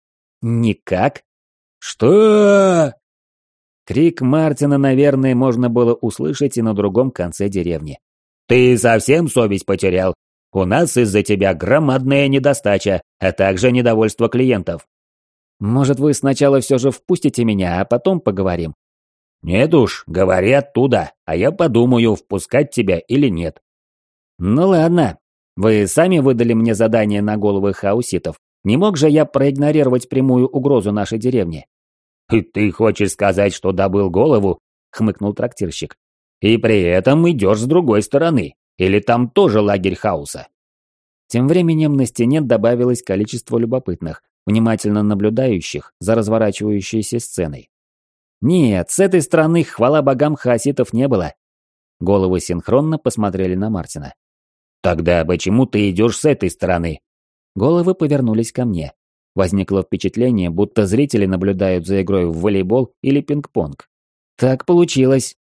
«Никак», «Что?» Крик Мартина, наверное, можно было услышать и на другом конце деревни. «Ты совсем совесть потерял? У нас из-за тебя громадная недостача, а также недовольство клиентов». «Может, вы сначала все же впустите меня, а потом поговорим?» «Нет уж, говори оттуда, а я подумаю, впускать тебя или нет». «Ну ладно. Вы сами выдали мне задание на головы хауситов. Не мог же я проигнорировать прямую угрозу нашей деревни?» «И ты хочешь сказать, что добыл голову?» — хмыкнул трактирщик. «И при этом идешь с другой стороны. Или там тоже лагерь хаоса?» Тем временем на стене добавилось количество любопытных, внимательно наблюдающих за разворачивающейся сценой. Нет, с этой стороны, хвала богам, хаоситов не было. Головы синхронно посмотрели на Мартина. «Тогда почему ты идешь с этой стороны?» Головы повернулись ко мне. Возникло впечатление, будто зрители наблюдают за игрой в волейбол или пинг-понг. Так получилось.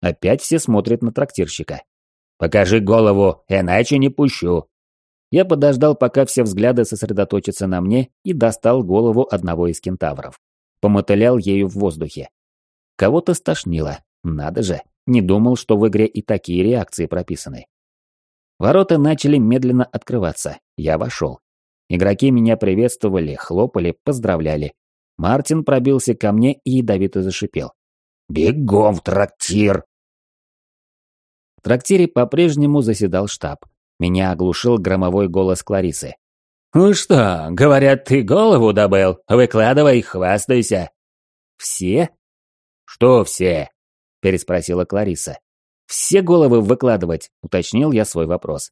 Опять все смотрят на трактирщика. «Покажи голову, иначе не пущу». Я подождал, пока все взгляды сосредоточатся на мне, и достал голову одного из кентавров. Помотылял ею в воздухе. Кого-то стошнило. Надо же, не думал, что в игре и такие реакции прописаны. Ворота начали медленно открываться. Я вошел. Игроки меня приветствовали, хлопали, поздравляли. Мартин пробился ко мне и ядовито зашипел. «Бегом в трактир!» В трактире по-прежнему заседал штаб. Меня оглушил громовой голос Кларисы. «Ну что, говорят, ты голову добыл? Выкладывай, хвастайся!» «Все?» «Что все?» – переспросила Клариса. «Все головы выкладывать», – уточнил я свой вопрос.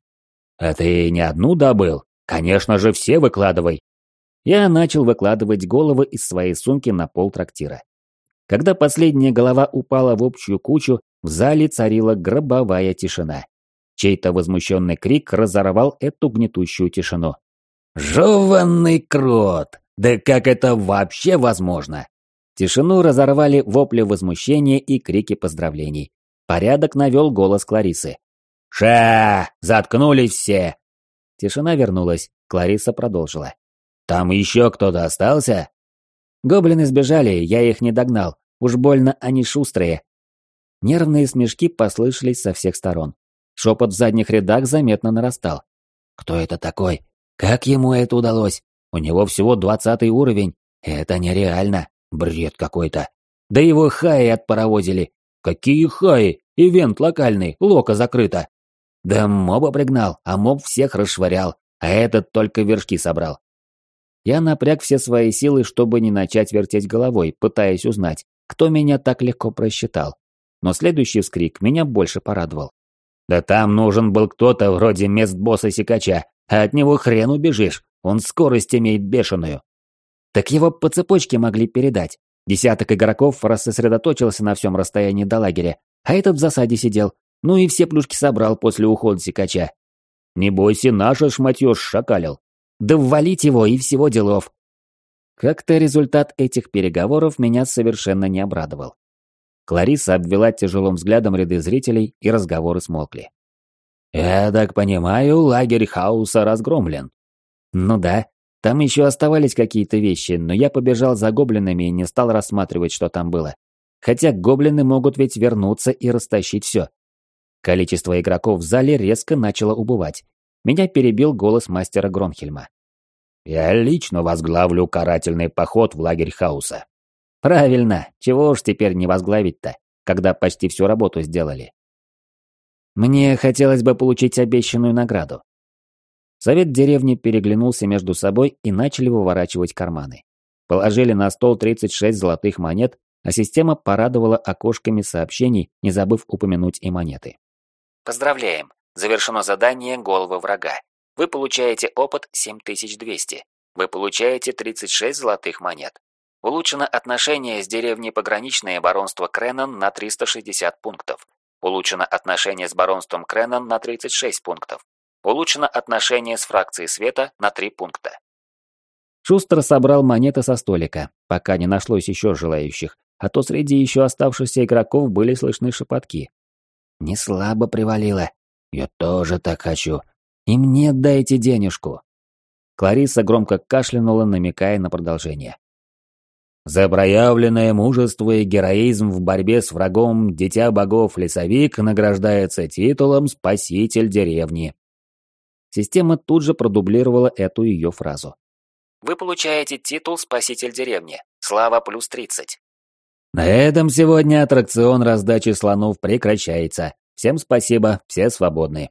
«А ты не одну добыл?» Конечно же, все выкладывай. Я начал выкладывать головы из своей сумки на пол трактира. Когда последняя голова упала в общую кучу, в зале царила гробовая тишина. Чей-то возмущенный крик разорвал эту гнетущую тишину. «Жеванный крот! Да как это вообще возможно?» Тишину разорвали вопли возмущения и крики поздравлений. Порядок навел голос Кларисы. «Ша! Заткнулись все!» Тишина вернулась, Клариса продолжила. «Там еще кто-то остался?» «Гоблины сбежали, я их не догнал. Уж больно они шустрые». Нервные смешки послышались со всех сторон. Шепот в задних рядах заметно нарастал. «Кто это такой? Как ему это удалось? У него всего двадцатый уровень. Это нереально. Бред какой-то. Да его хаи отпаровозили. Какие хаи? Ивент локальный, лока закрыта. Да моба пригнал, а моб всех расшвырял, а этот только вершки собрал. Я напряг все свои силы, чтобы не начать вертеть головой, пытаясь узнать, кто меня так легко просчитал. Но следующий вскрик меня больше порадовал. Да там нужен был кто-то вроде мест босса Сикача, а от него хрен убежишь, он скорость имеет бешеную. Так его по цепочке могли передать. Десяток игроков рассосредоточился на всем расстоянии до лагеря, а этот в засаде сидел, ну и все плюшки собрал после ухода Сикача. Не бойся, наша шматьёж шакалил. Да ввалить его и всего делов. Как-то результат этих переговоров меня совершенно не обрадовал. Клариса обвела тяжелым взглядом ряды зрителей, и разговоры смолкли. «Я так понимаю, лагерь хаоса разгромлен». «Ну да, там еще оставались какие-то вещи, но я побежал за гоблинами и не стал рассматривать, что там было. Хотя гоблины могут ведь вернуться и растащить все. Количество игроков в зале резко начало убывать. Меня перебил голос мастера Гронхельма. «Я лично возглавлю карательный поход в лагерь хаоса». «Правильно, чего уж теперь не возглавить-то, когда почти всю работу сделали». Мне хотелось бы получить обещанную награду. Совет деревни переглянулся между собой и начали выворачивать карманы. Положили на стол 36 золотых монет, а система порадовала окошками сообщений, не забыв упомянуть и монеты. Поздравляем! Завершено задание «Головы врага». Вы получаете опыт 7200. Вы получаете 36 золотых монет. Улучшено отношение с деревней пограничное баронство Кренон на 360 пунктов. Улучшено отношение с баронством Кренон на 36 пунктов. Улучшено отношение с фракцией света на 3 пункта. Шустер собрал монеты со столика, пока не нашлось еще желающих, а то среди еще оставшихся игроков были слышны шепотки, не слабо привалило. Я тоже так хочу. И мне дайте денежку. Клариса громко кашлянула, намекая на продолжение. За проявленное мужество и героизм в борьбе с врагом Дитя Богов Лесовик награждается титулом «Спаситель деревни». Система тут же продублировала эту ее фразу. Вы получаете титул «Спаситель деревни». Слава плюс 30. На этом сегодня аттракцион раздачи слонов прекращается. Всем спасибо, все свободны.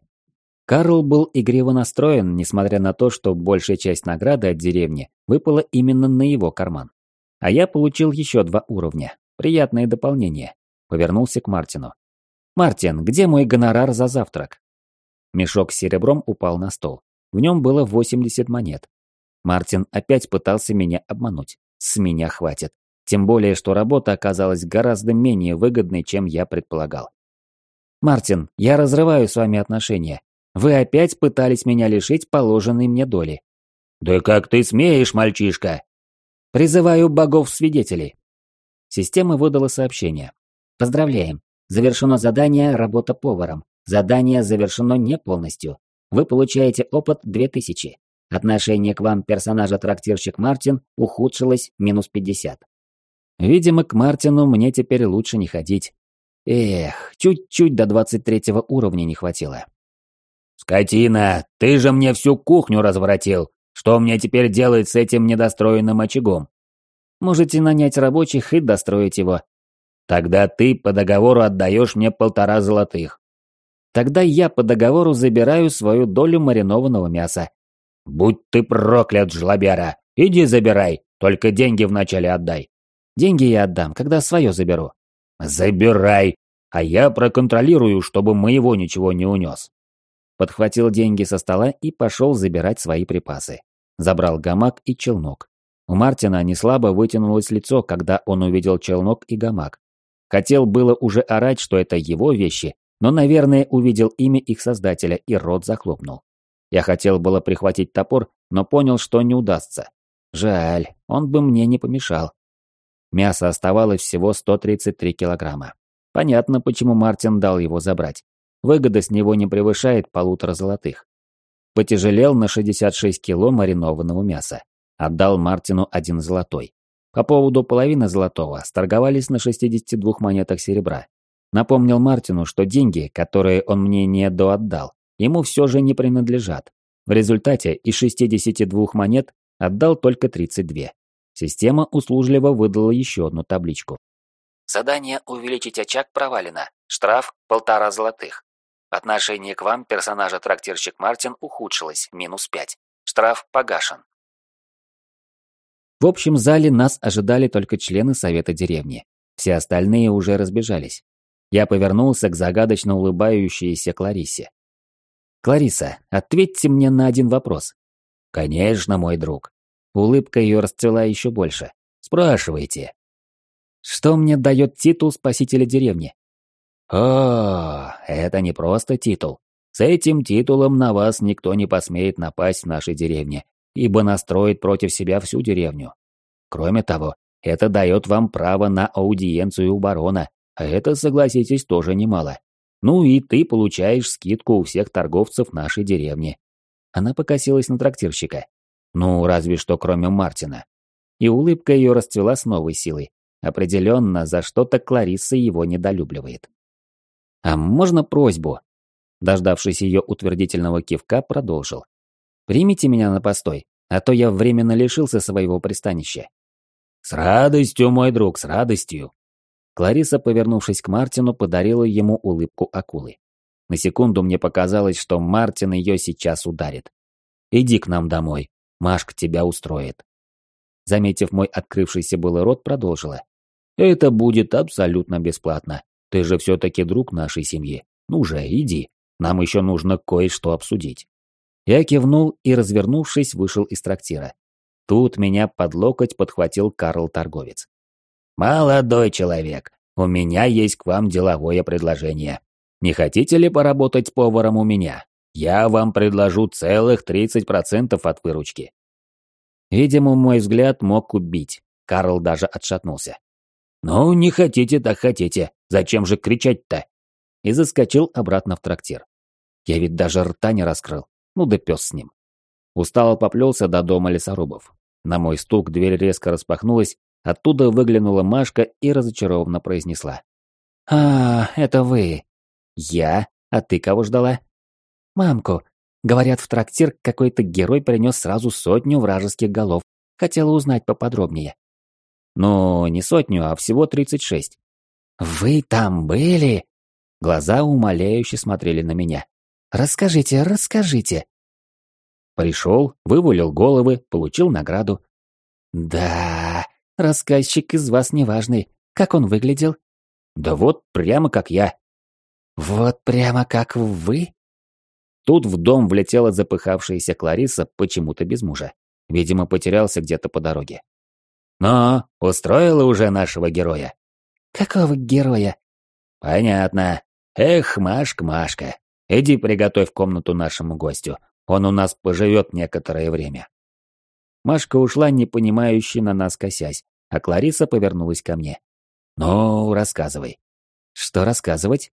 Карл был игриво настроен, несмотря на то, что большая часть награды от деревни выпала именно на его карман. А я получил еще два уровня. Приятное дополнение. Повернулся к Мартину. «Мартин, где мой гонорар за завтрак?» Мешок с серебром упал на стол. В нем было 80 монет. Мартин опять пытался меня обмануть. С меня хватит. Тем более, что работа оказалась гораздо менее выгодной, чем я предполагал. «Мартин, я разрываю с вами отношения. Вы опять пытались меня лишить положенной мне доли». «Да как ты смеешь, мальчишка?» «Призываю богов-свидетелей». Система выдала сообщение. «Поздравляем. Завершено задание «Работа поваром». Задание завершено не полностью. Вы получаете опыт 2000. Отношение к вам персонажа-трактирщик Мартин ухудшилось минус 50. Видимо, к Мартину мне теперь лучше не ходить. Эх, чуть-чуть до 23 уровня не хватило. «Скотина, ты же мне всю кухню разворотил. Что мне теперь делать с этим недостроенным очагом?» «Можете нанять рабочих и достроить его». «Тогда ты по договору отдаешь мне полтора золотых». «Тогда я по договору забираю свою долю маринованного мяса». «Будь ты проклят, жлобяра! Иди забирай, только деньги вначале отдай». Деньги я отдам, когда свое заберу». «Забирай, а я проконтролирую, чтобы моего ничего не унес». Подхватил деньги со стола и пошел забирать свои припасы. Забрал гамак и челнок. У Мартина неслабо вытянулось лицо, когда он увидел челнок и гамак. Хотел было уже орать, что это его вещи, но, наверное, увидел имя их создателя и рот захлопнул. Я хотел было прихватить топор, но понял, что не удастся. Жаль, он бы мне не помешал. Мяса оставалось всего 133 килограмма. Понятно, почему Мартин дал его забрать. Выгода с него не превышает полутора золотых. Потяжелел на 66 кило маринованного мяса. Отдал Мартину один золотой. По поводу половины золотого сторговались на 62 монетах серебра. Напомнил Мартину, что деньги, которые он мне не доотдал, ему все же не принадлежат. В результате из 62 монет отдал только 32. Система услужливо выдала еще одну табличку. Задание «Увеличить очаг» провалено. Штраф – полтора золотых. Отношение к вам персонажа трактирщик Мартин ухудшилось, минус пять. Штраф погашен. В общем зале нас ожидали только члены совета деревни. Все остальные уже разбежались. Я повернулся к загадочно улыбающейся Кларисе. «Клариса, ответьте мне на один вопрос». «Конечно, мой друг». Улыбка ее расцвела еще больше. «Спрашивайте». «Что мне дает титул спасителя деревни?» «О, это не просто титул. С этим титулом на вас никто не посмеет напасть в нашей деревне, ибо настроит против себя всю деревню. Кроме того, это дает вам право на аудиенцию у барона, а это, согласитесь, тоже немало. Ну и ты получаешь скидку у всех торговцев нашей деревни. Она покосилась на трактирщика. Ну, разве что кроме Мартина. И улыбка ее расцвела с новой силой. Определенно, за что-то Кларисса его недолюбливает. «А можно просьбу?» Дождавшись ее утвердительного кивка, продолжил. «Примите меня на постой, а то я временно лишился своего пристанища». «С радостью, мой друг, с радостью!» Клариса, повернувшись к Мартину, подарила ему улыбку акулы. На секунду мне показалось, что Мартин ее сейчас ударит. «Иди к нам домой, Машка тебя устроит». Заметив мой открывшийся было рот, продолжила. «Это будет абсолютно бесплатно. Ты же все-таки друг нашей семьи. Ну же, иди. Нам еще нужно кое-что обсудить». Я кивнул и, развернувшись, вышел из трактира. Тут меня под локоть подхватил Карл-торговец. «Молодой человек, у меня есть к вам деловое предложение. Не хотите ли поработать поваром у меня? Я вам предложу целых 30% от выручки». Видимо, мой взгляд мог убить. Карл даже отшатнулся. «Ну, не хотите, так хотите. Зачем же кричать-то?» И заскочил обратно в трактир. Я ведь даже рта не раскрыл. Ну да пес с ним. Устало поплелся до дома лесорубов. На мой стук дверь резко распахнулась, оттуда выглянула Машка и разочарованно произнесла. «А, это вы». «Я? А ты кого ждала?» «Мамку. Говорят, в трактир какой-то герой принес сразу сотню вражеских голов. Хотела узнать поподробнее». Ну, не сотню, а всего 36. «Вы там были?» Глаза умоляюще смотрели на меня. «Расскажите, расскажите». Пришел, вывалил головы, получил награду. «Да, рассказчик из вас неважный. Как он выглядел?» «Да вот, прямо как я». «Вот прямо как вы?» Тут в дом влетела запыхавшаяся Клариса почему-то без мужа. Видимо, потерялся где-то по дороге. «Но, устроила уже нашего героя?» «Какого героя?» «Понятно. Эх, Машка, Машка, иди приготовь комнату нашему гостю. Он у нас поживет некоторое время». Машка ушла, не понимающей на нас косясь, а Клариса повернулась ко мне. «Ну, рассказывай». «Что рассказывать?»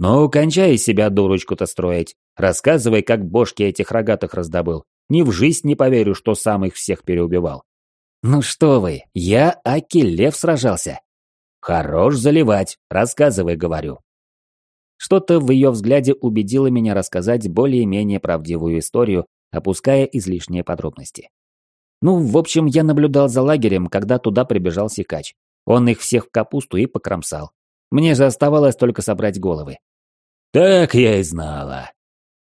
«Ну, кончай себя дурочку-то строить. Рассказывай, как бошки этих рогатых раздобыл. Ни в жизнь не поверю, что сам их всех переубивал». «Ну что вы, я Аки Лев сражался». «Хорош заливать, рассказывай, говорю». Что-то в ее взгляде убедило меня рассказать более-менее правдивую историю, опуская излишние подробности. Ну, в общем, я наблюдал за лагерем, когда туда прибежал Сикач. Он их всех в капусту и покромсал. Мне же оставалось только собрать головы. «Так я и знала».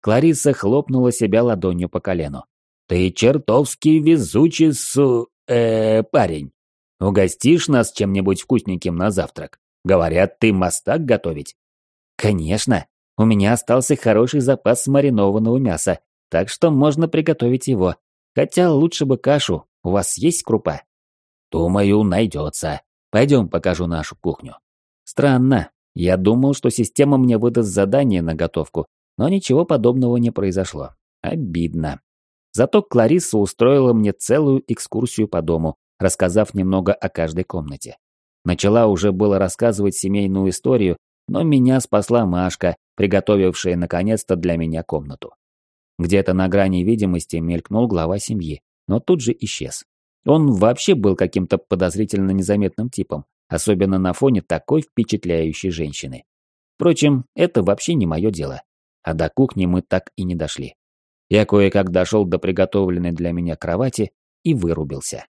Клариса хлопнула себя ладонью по колену. «Ты чертовски везучий су э парень, угостишь нас чем-нибудь вкусненьким на завтрак? Говорят, ты мастак готовить?» «Конечно. У меня остался хороший запас маринованного мяса, так что можно приготовить его. Хотя лучше бы кашу. У вас есть крупа?» «Думаю, найдется. Пойдем покажу нашу кухню». Странно. Я думал, что система мне выдаст задание на готовку, но ничего подобного не произошло. Обидно. Зато Кларисса устроила мне целую экскурсию по дому, рассказав немного о каждой комнате. Начала уже было рассказывать семейную историю, но меня спасла Машка, приготовившая наконец-то для меня комнату. Где-то на грани видимости мелькнул глава семьи, но тут же исчез. Он вообще был каким-то подозрительно незаметным типом, особенно на фоне такой впечатляющей женщины. Впрочем, это вообще не мое дело. А до кухни мы так и не дошли. Я кое-как дошел до приготовленной для меня кровати и вырубился.